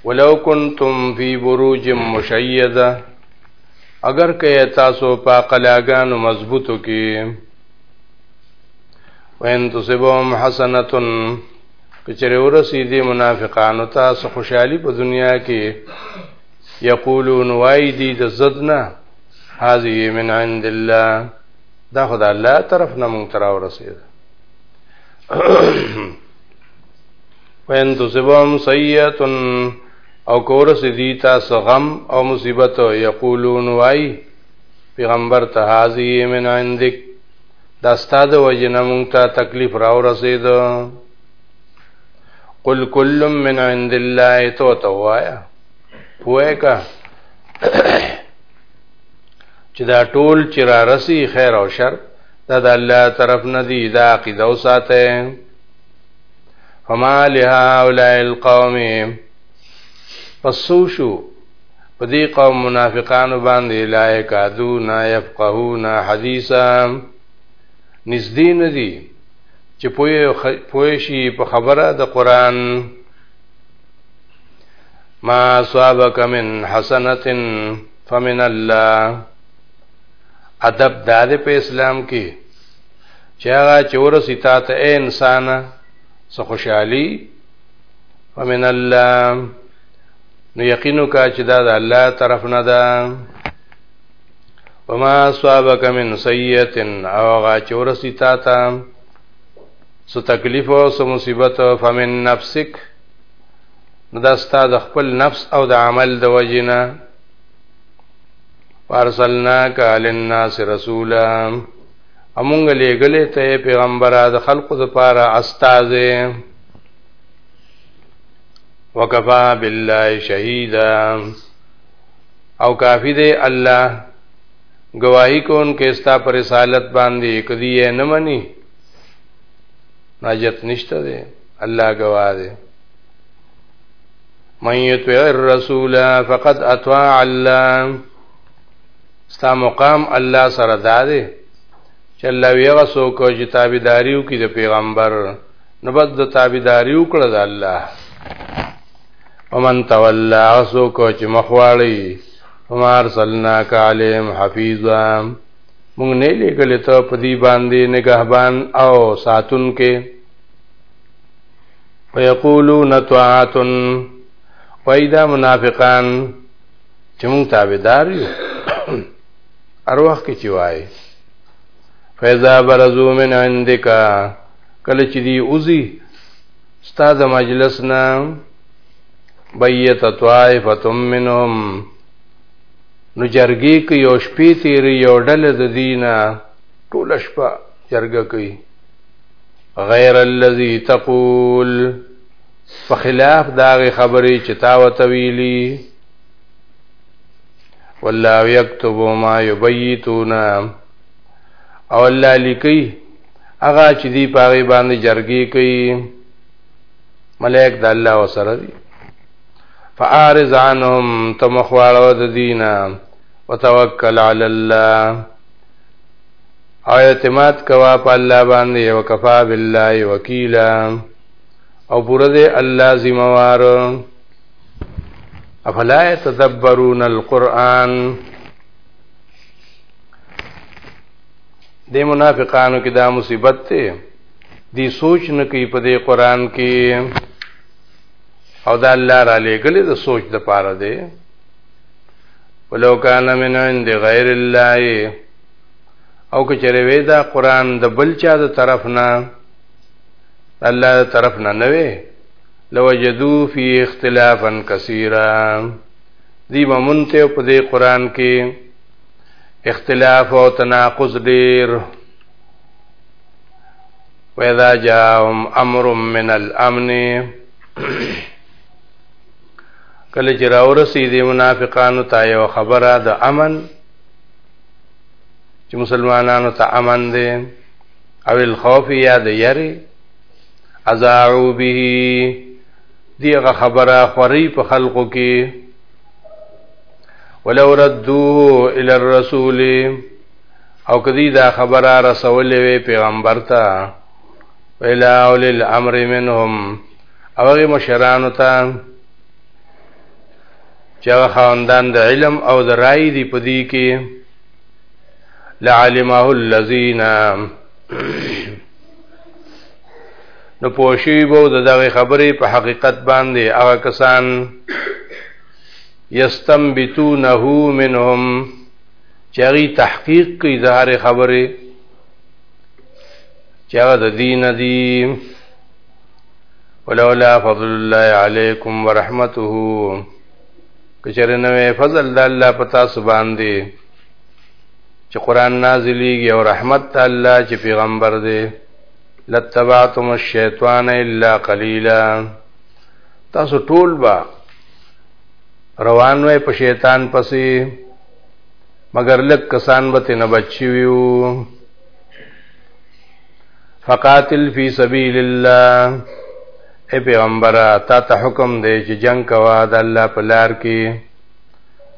ولو کنتم فی بروج مشیده اگر که تاسو په قلاګانو مضبوطو کې وین تصبهم حسنه کچره ورسی دی منافقانو تاسو خوشحالی په دنیا کې یقولون وای دی د زدنا هذه من عند الله دا خدای الله طرف نه مونږ تراو رسید وین تصبهم سیئه او کور سدی تاسو غم او مصیبت یقولون وای پیغمبر ته حاضی من عندک دا استاد وجنه مونږ ته تکلیف راو رسید قل کل من عند الله تو توایا پوهه کا چې دا ټول چې را رسی خیر او شر دا د الله طرف نه دی دا عقیده او ساته فما لهؤلاء القوم پسوشو په دې قوم منافقانو باندې لا یکادو نا یفقهون حدیثا نږدې نه دي چې پوه شي په خبره د قران ما صابك من حسنه فمن الله ادب دار په اسلام کې چې هغه چې ورسې تا ته اے انسان څه خوشحالي ومن الله نو یقینو کا چې دا د الله طرف نه ده وما اصابك من سيئه او هغه چې ورسې تا ته څه تکلیف او څه مصیبت فمن نفسک نو دا ستا د خپل نفس او د عمل د وجنه وارسلناک للناس رسولا امونګ لګلې ته پیغمبر د خلقو د پاره استاد وکفا بالله شهیدا او کافی دی الله گواہی کون کې ستا پر رسالت باندې کدی نه منی ناجت نشته دی الله گواه دی من یطع الرسول فقد اطاع الله ستا مقام الله سره داده چې الله ویغه څوک چې تابعداریو کې د پیغمبر نو بس د تابعداریو کړه د الله ومن تولى څوک چې مخواړي فما ارسلناک علیم حفیظا مونږ نه لیکل ته په دې باندې نگهبان او ساتون کې ويقولون طاعتن وإذا منافقان چې مونږ تابعدار یو هر وخت کې چې وایي فیضا برزو من عندک کله چې دی اوزی ستا د مجلس نه بیت طائفه منهم نو جرګې کې یو شپې تیری یو ډله د دینه ټول شپه جرګه کوي غیر الذي تقول په خلاف داغه خبرې چې تا وتویلی والله یكتب ما یبیتون او الله لیکي هغه چې دی پاره باندې جرګي کوي ملائک د الله وسره دي فارز عنهم تمخوالو د دینا وتوکل علی الله او اعتماد کوا په الله باندې وکفا بالله وکیلا او پوره دی الله ذمہوار افلا يتدبرون القرآن د منافقانو کې دا مصیبت ته دی سوچ نه کوي په دې قران کې او دا الله را لېګلې د سوچ د پاره دی ولو کان من عند غیر الله او که چرې وې دا قران د بل چا د طرف نه الله طرف نه نه وي لوجدو فی اختلافا کثیرا دی مونته په دې قران کې اختلاف او تناقض ډیر واذا جاءهم امر من الامن کله چې راورسې دي منافقانو ته یو خبره د امن چې مسلمانانو ته امن دی او الخوف یا د یری ازاعو به دیغه خبره خوري په خلقو کې ولو ردوه الى الرسول او کدی دا خبره رسولې وي پیغمبر ته ویلا اول الامر منهم او غي مشران ته چې خواندان د علم او د رای دی پدی کې لعلمه الذين نو پوښي بو د دغه خبرې په حقیقت باندې هغه کسان یستنبتونه منهم چری تحقیق کوي د هر خبرې چې هغه د دین دی ولولا فضل الله علیکم ورحمته کچره نوې فضل د الله پتا سبحان دی چې قران نازلېږي او رحمت الله چې پیغمبر دی لتبعتم الشیطان الا قليلا تاسو ټول با روان وای په شیطان پسې مگر لک کسان به نه بچي ویو فقاتل فی سبیل الله اے پیغمبره تا ته حکم دی چې جنگ کوا د الله په لار کې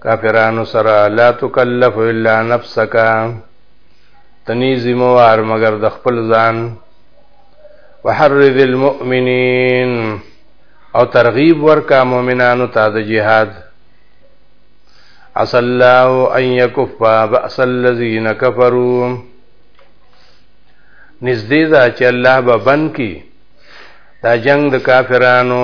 کافرانو سره لا تکلف الا نفسک تنی زموار مگر د خپل ځان وحرذ المؤمنین او ترغیب ورکا مؤمنانو ته د جهاد عسى الله ان يكف باس الذين كفروا نزدې دا چې الله به بن کی دا جنگ د کافرانو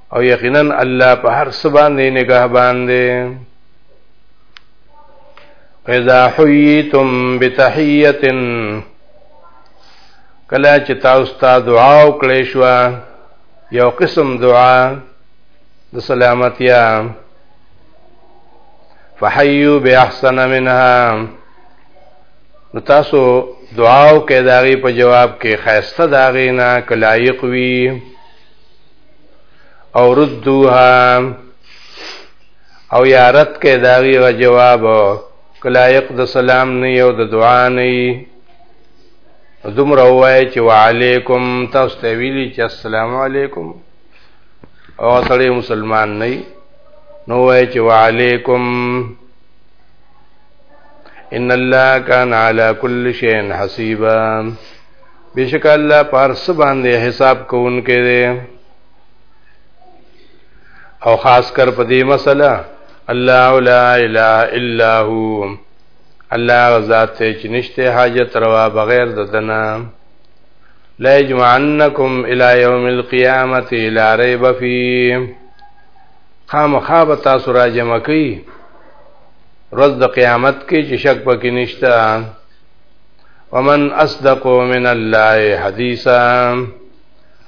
او یقینا الله په هر څه باندې نگهبان دی اذا حییتم بتحیه کله چې تاسو ته دعا وکړې شو یو قسم دعا د سلامتیا فحیو باحسن منها نو تاسو دعا او کې داغي په جواب کې خیسته داغي نه کلایق وی او ردوها او یا رد کې دا وی جواب کلایق د سلام نه یو د دعا نه دومره وای چې وعلیکم تاسو ته ویلي چې السلام علیکم او سړی مسلمان نه نو وای چې وعلیکم ان الله کان علی کل شیء حسیبا بشک الله پارس باندې حساب کوونکې دی او خاص کر په دې مسله الله لا اله الا هو الله ذات چې نشته حاجت روا بغیر د دنا لا یجمعنکم الی یوم القیامت لا ریب فیه خامخا به تاسو را جمع کوي ورځ د قیامت کې چې شک پکې نشته ومن اصدق من الله حدیثا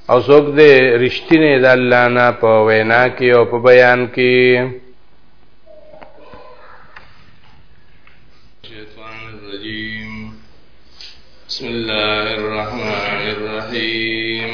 او څوک دې رښتینه د الله نه په وینا کې او په بیان کې شیطان الرجیم بسم الله الرحمن الرحیم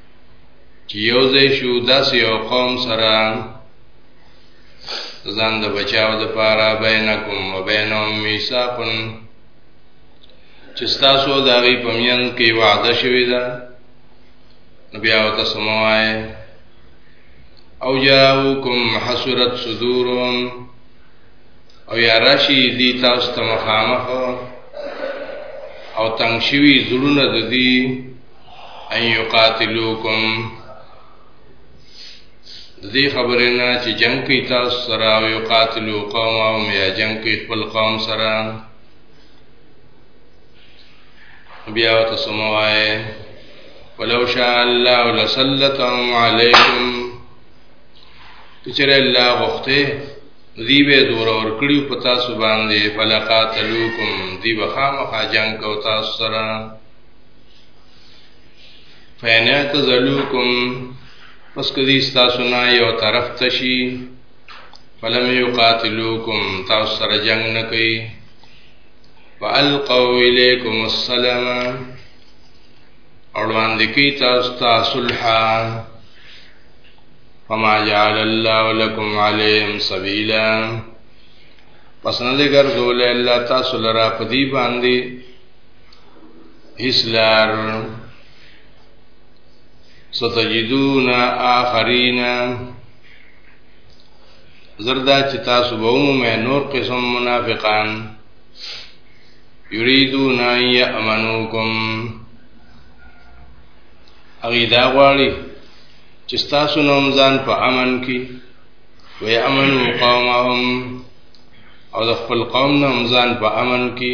چې یو ځای شو داسې یو قوم سره ځان د بچاو د پاره بینکم و بینهم میثاق چې تاسو د هغه په میان کې وعده شوی ده بیا وته سموای او جاءوکم حسرت صدورهم او یا راشی دی تاسو ته مخامخ او تنگ شوی زړونه د دې ان یقاتلوکم دې خبرې نه چې جنگ کوي تاسو سره او یقاتلو قوم او یا جنگ کوي خپل قوم سره بیا تاسو مو وایي ولو شاء الله لسلطهم علیکم کچره الله غوښته دی به زور اور کړی په تاسو باندې فلقاتلوکم دی بخامه جنگ کو تاسو سره فین اعتزلوکم پس کدی ستاسو نه یو طرف تشی فلم یقاتلوکم تاسو سره جنگ نه کوي والقوا الیکم السلام اړوان دکی تاسو ته صلح فما جعل الله لكم عليهم سبيلا پس نه دې ګرځولې الله تاسو لرا پدی باندې اسلار ستجدون آخرین زردا چې تاسو به عمومه نور قسم منافقان یریدون یامنوکم هغه دا غواړي چې تاسو نوم ځان په امن کې و یامنو قومهم او د خپل قوم نوم ځان په امن کې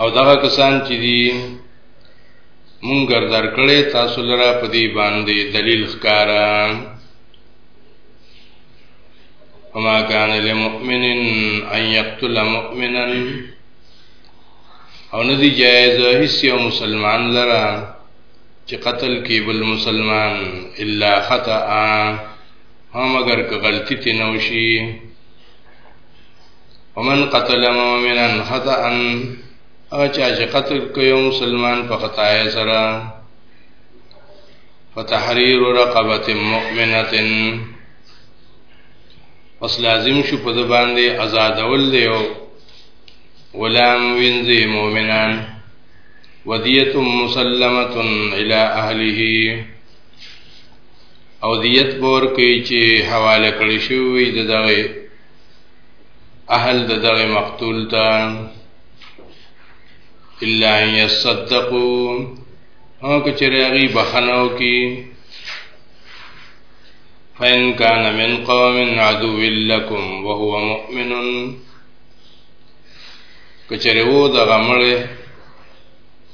او دغه کسان چې دي مونږ ګردر کړي تاسو لره په دې باندې دلیل ښکارا وما كان لمؤمن ان يقتل مؤمنا او ندی جائز هیڅ یو مسلمان لره چې قتل کې بل مسلمان الا خطا هم اگر که غلطی تنوشي ومن قتل مؤمنا خطا او چا چې قتل کوي مسلمان په خطا یې سره فتحرير رقبه مؤمنه پس لازم شو په د باندې آزادول دی او غلام وینځي مؤمنان ودیت مسلمه الى اهله او دیت بور کوي چې حواله کړی شوی د دغه اهل د دغه مقتول ته الا ان يصدقوا او کچره هغه بخنو کی فإن كان من قوم عدو لكم وهو مؤمن کچره وو د غمړې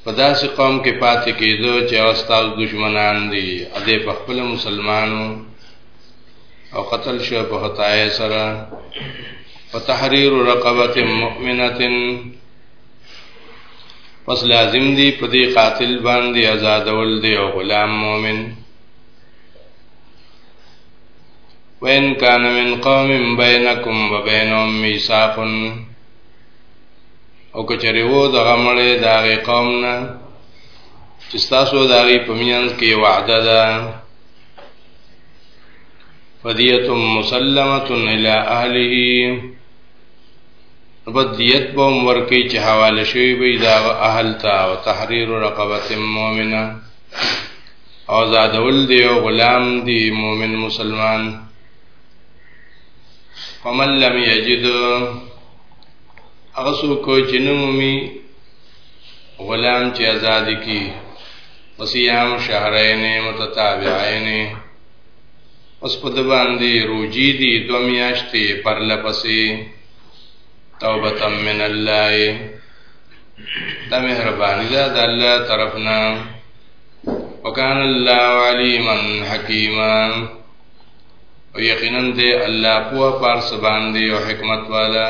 په داسې قوم کې پاتې کېدو چې استاد دشمنان دي اده په خپل مسلمانانو او قتل شو په خطای سره فتحرير رقبه مؤمنه پس لازم دی په دې قاتل باندې آزادول دی او غلام مؤمن وین کان من قوم بینکم و بینهم میثاق او کچری وو د غمړې د هغه قوم نه چې تاسو د هغه په میانځ کې وعده ده فدیت مسلمه الی اهله بدیت به ورکی چې حواله شوی به دا اهل تا او تحریر رقبه مؤمنه او زادول دی او غلام دی مؤمن مسلمان فمن لم یجد هغه څوک چې نومي غلام چې آزاد کی وصيام شهرين متتابعين اوس په د باندې روجي دي دو میاشتې پر لپسې توبه من الله دا مهرباني ده د الله طرفنا وکان الله علیما حکیما او یقینا دې الله په پارس باندې او حکمت والا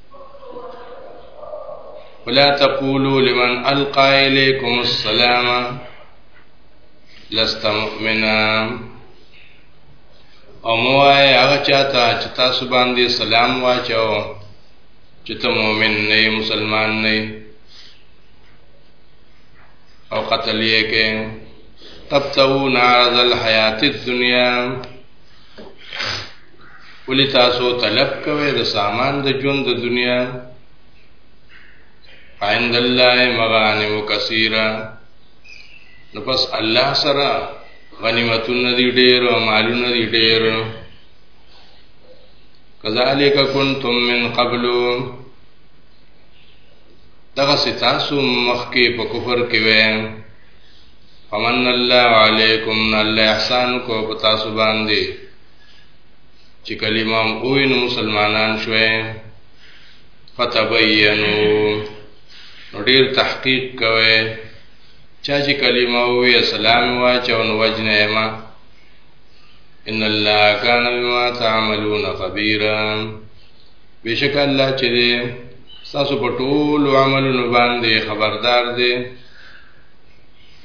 ولا تقولوا لمن القى اليكم السلام لست مؤمنا او موای هغه چاته چې تاسو باندې سلام واچو چې ته مؤمن نه مسلمان نه او قتل یې کې تبتغون عرض الحیات الدنیا ولې تاسو طلب کوئ د سامان د ژوند د دنیا عند الله مغانم کثیره نو پس الله سره غنیمتونه دي ډېر او مالونه دي ډېر کذالک کنتم من قبل دغه ستاسو مخکې په کفر کې وې فمن الله علیکم الله احسان کو پتا سو باندې چې کلمه وې نو مسلمانان شوي فتبینو ډیر تحقیق کوي چا چې کلمه وې اسلام واچو نو وجنه ما ان الله کان بما تعملون خبيرا بشک الله چې دې تاسو په ټول عملونو باندې خبردار دی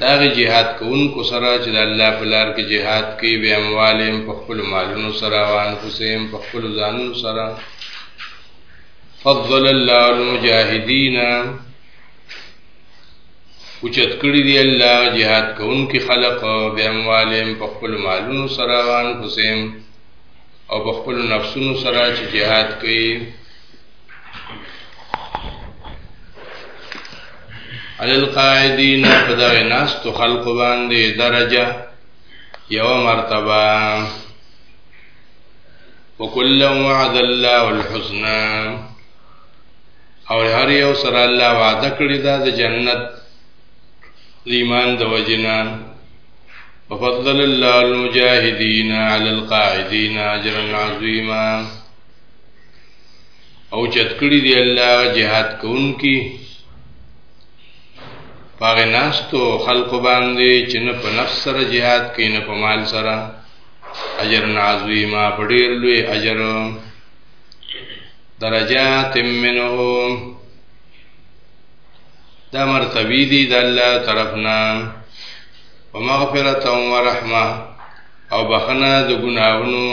داغه جهاد کوونکو سره چې د الله په لار کې جهاد کوي به اموالهم په خپل مالونو سره او انفسهم په خپل ځانونو سره فضل الله المجاهدین اوچت کړی دی الله جهاد کوونکو خلق به اموالهم په خپل مالونو سره او انفسهم او په خپل نفسونو سره چې جهاد کوي علی القاعدین په دغه ناس تو خلق باندې درجه یو مرتبه وکل وعد الله الحسنى او هر یو سره الله وعده کړی دا د جنت ایمان د وجنا وفضل الله المجاهدين على القاعدين اجرا عظيما او چت کړی دی الله جهاد کوونکی پاغه ناستو خلق باندې چې نه په نفس سره jihad کوي نه په مال سره اجر عظیما په ډیر لوی اجر درجات منه دا مرتبه دي د الله طرفنا ومغفرة ورحمه او بخنه د ګناهونو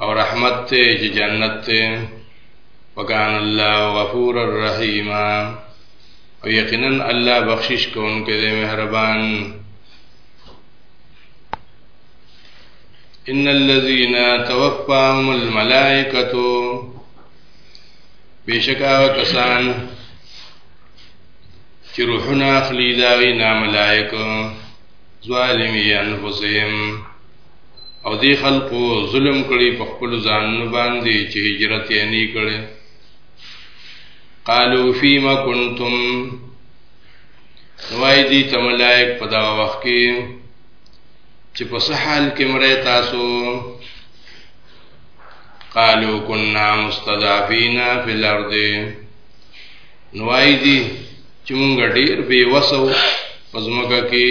او رحمت ته چې جنت ته وکان الله غفور الرحیم او یقینا الله بخشش کوونکی دی مهربان ان الذين توفاهم الملائکه بشکا کسان چې روحونه اخلي دا وی نه ملائکه ظالمي انفسهم او دی خلقو ظلم کړي په خپل ځانونو باندې چې هجرت یې نه کړي قالو فيما كنتم نوای دي ته ملائک په دا وخت کې چې په سحال کې مړې تاسو قالو كنا مستضعفين في الارض نوای دي چې مونږ ډیر بے وسو پزماګه کې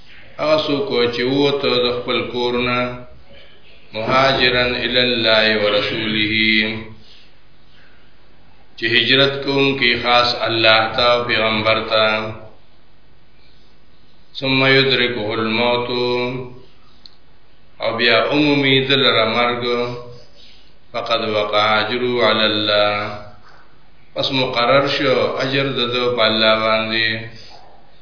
هغه څوک چې ووته د خپل کور نه مهاجرا الی الله ورسوله چې هجرت کوم کې خاص الله ته او پیغمبر ته ثم یدرکه الموت او بیا عمومی دل را مرګ فقد وقع اجر علی الله پس مقرر شو اجر ددو په الله باندې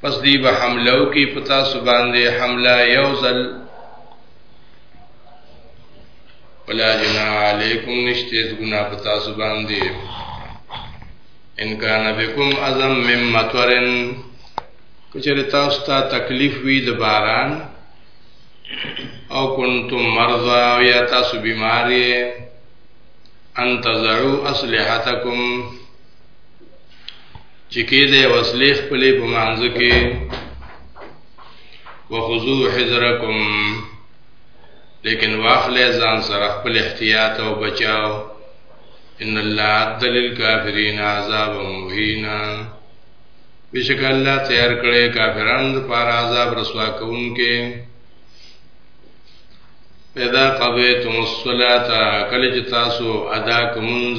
پس دی به حمله او کی پتا سو باندې حمله یو ځل ولا جنا علیکم نشته ګنا پتا سو باندې ان کان بكم اعظم مم مطرن کچره تاسو ته تکلیف وی د باران او کنتم مرضا او یا تاسو بیماری ان تزعو اسلحتکم چې کېدې وسلې خپلې په مانځ کې وخذو حذرکم لیکن واخلې ځان سره خپل احتیاط او بچاو ان الله عد للکافرین عذاب مهینا بشک الله تیار کړي کافرانو لپاره عذاب رسوا کوونکې پیدا قبیتم الصلاة کله چې تاسو ادا کومنځ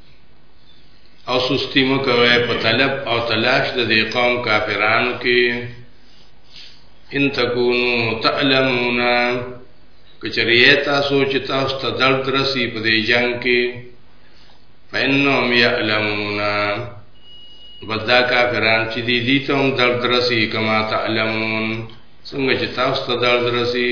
او سستی مو کوي په طلب او تلاش د دې قوم کافرانو کې ان تکونو تعلمون کچری تاسو چې تاسو ته درد رسی په دې جنگ کې فإنهم يعلمون بدا کافران چې دې دې ته هم درد رسی کما تعلمون څنګه چې تاسو ته درد رسی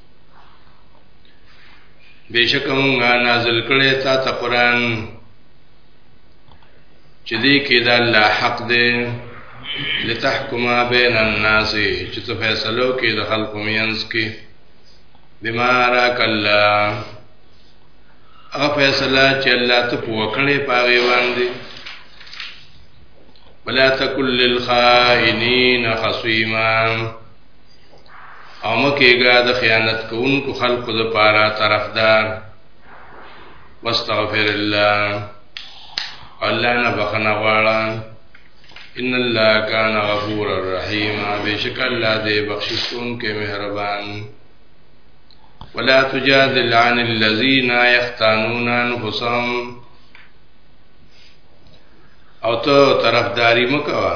بیشک مونږه نازل کړی تا ته قران چې دې کې دا الله حق دی لتحکم بین الناس چې ته فیصلو کې د خلکو مینس کې بما راک الله هغه فیصله چې الله ته پوکړې پاغي باندې ولا تکل للخائنین خصیما او مکیګا د خیانت کوونکو خلقو د پاره طرفدار واستغفر الله الله نه بخنه غواړه ان الله کان غفور الرحیم بیشک الله دې بخششون کې مهربان ولا تجادل عن الذين يختانون انفسهم او ته طرفداری مکوا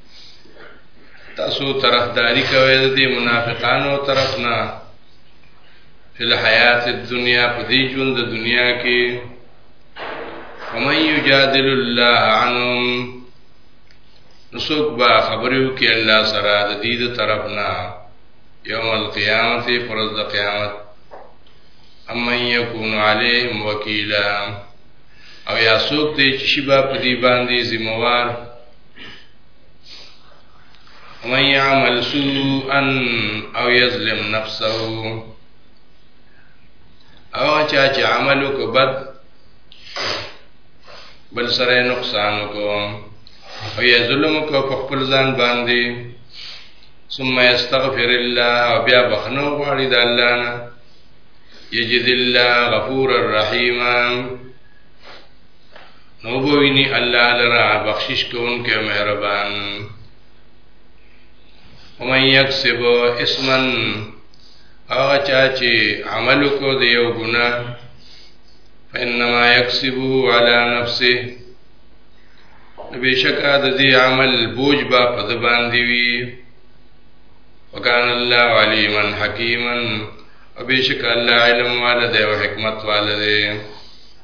تاسو طرفداري کوي د منافقانو طرف نه په حیات دنیا په دې ژوند د دنیا کې ومن یجادل الله عنهم نسوک با خبرو کې الله سره د دې د طرف نه یوم القیامت پرز د قیامت اما یکون علیهم وکیلا او یا سوک دې چې شی با په دې باندې ذمہ وار ومن يعمل سوءا او يظلم نفسه او چا چې عمل کو بد بل سره نقصان کو او یا ظلم کو په خپل ځان باندې ثم يستغفر الله او بیا بخنو غواړي د الله نه یجد الله غفور الرحیم نو بوینی الله لرا بخشش کوونکی مهربان ومن یکسب اسما هغه چا چې عمل کو دی یو ګنا فإنما یکسبو علی نفسه بشکا د دې عمل بوج با په د باندې وی وکانه الله علیما حکیما وبشکا الله علم والده او حکمت والده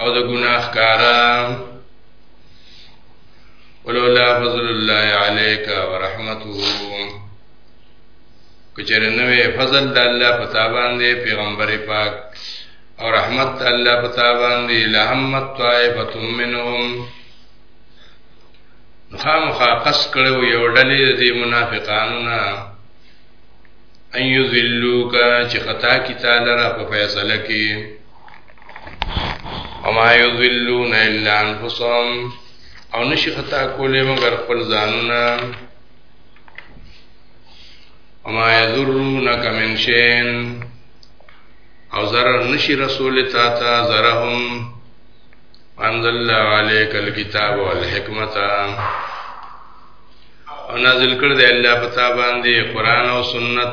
او د ګناه کارا ولولا فضل الله عليك ورحمته کچره نوې فضل د الله په تابان دی پیغمبر پاک او رحمت الله په تابان دی لهمت طائفه منهم خامخا قص کړو یو ډلې د منافقانو نه ان یذلوک چې خطا کی تعالی را په فیصله کې وما يضلون الا انفسهم او نشي خطا کولې مگر خپل ځانونه وما يضرونك من شيء او zarar نشي رسول تا تا زرهم انزل الله عليك الكتاب والحكمه او نازل کړ دې الله پتا باندې قران او سنت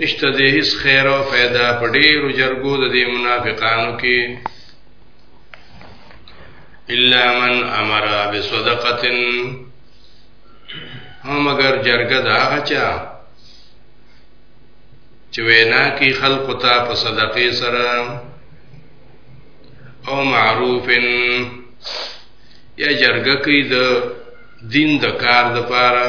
نشته د هیڅ خیر او فایده په ډیرو جرګو د دې منافقانو کې الا من امر بصدقه هم مگر جرګه دا غچا چې وینا کې خلق ته په صدقه سره او معروف یا جرګه کې د دین د کار د پاره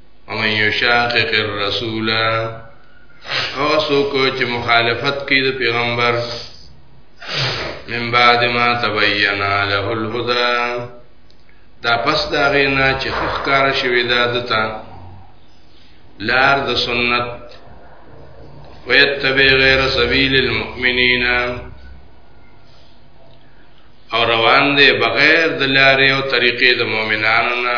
ومن یشاقق الرسول او څوک چې مخالفت کوي د پیغمبر من بعد ما تبین له الهدى دا پس دا غینا چې خخکار شوی دا دتا لار د سنت ويتبع غیر سبیل المؤمنین او روان دی بغیر د لارې او طریقې د مؤمنانو نه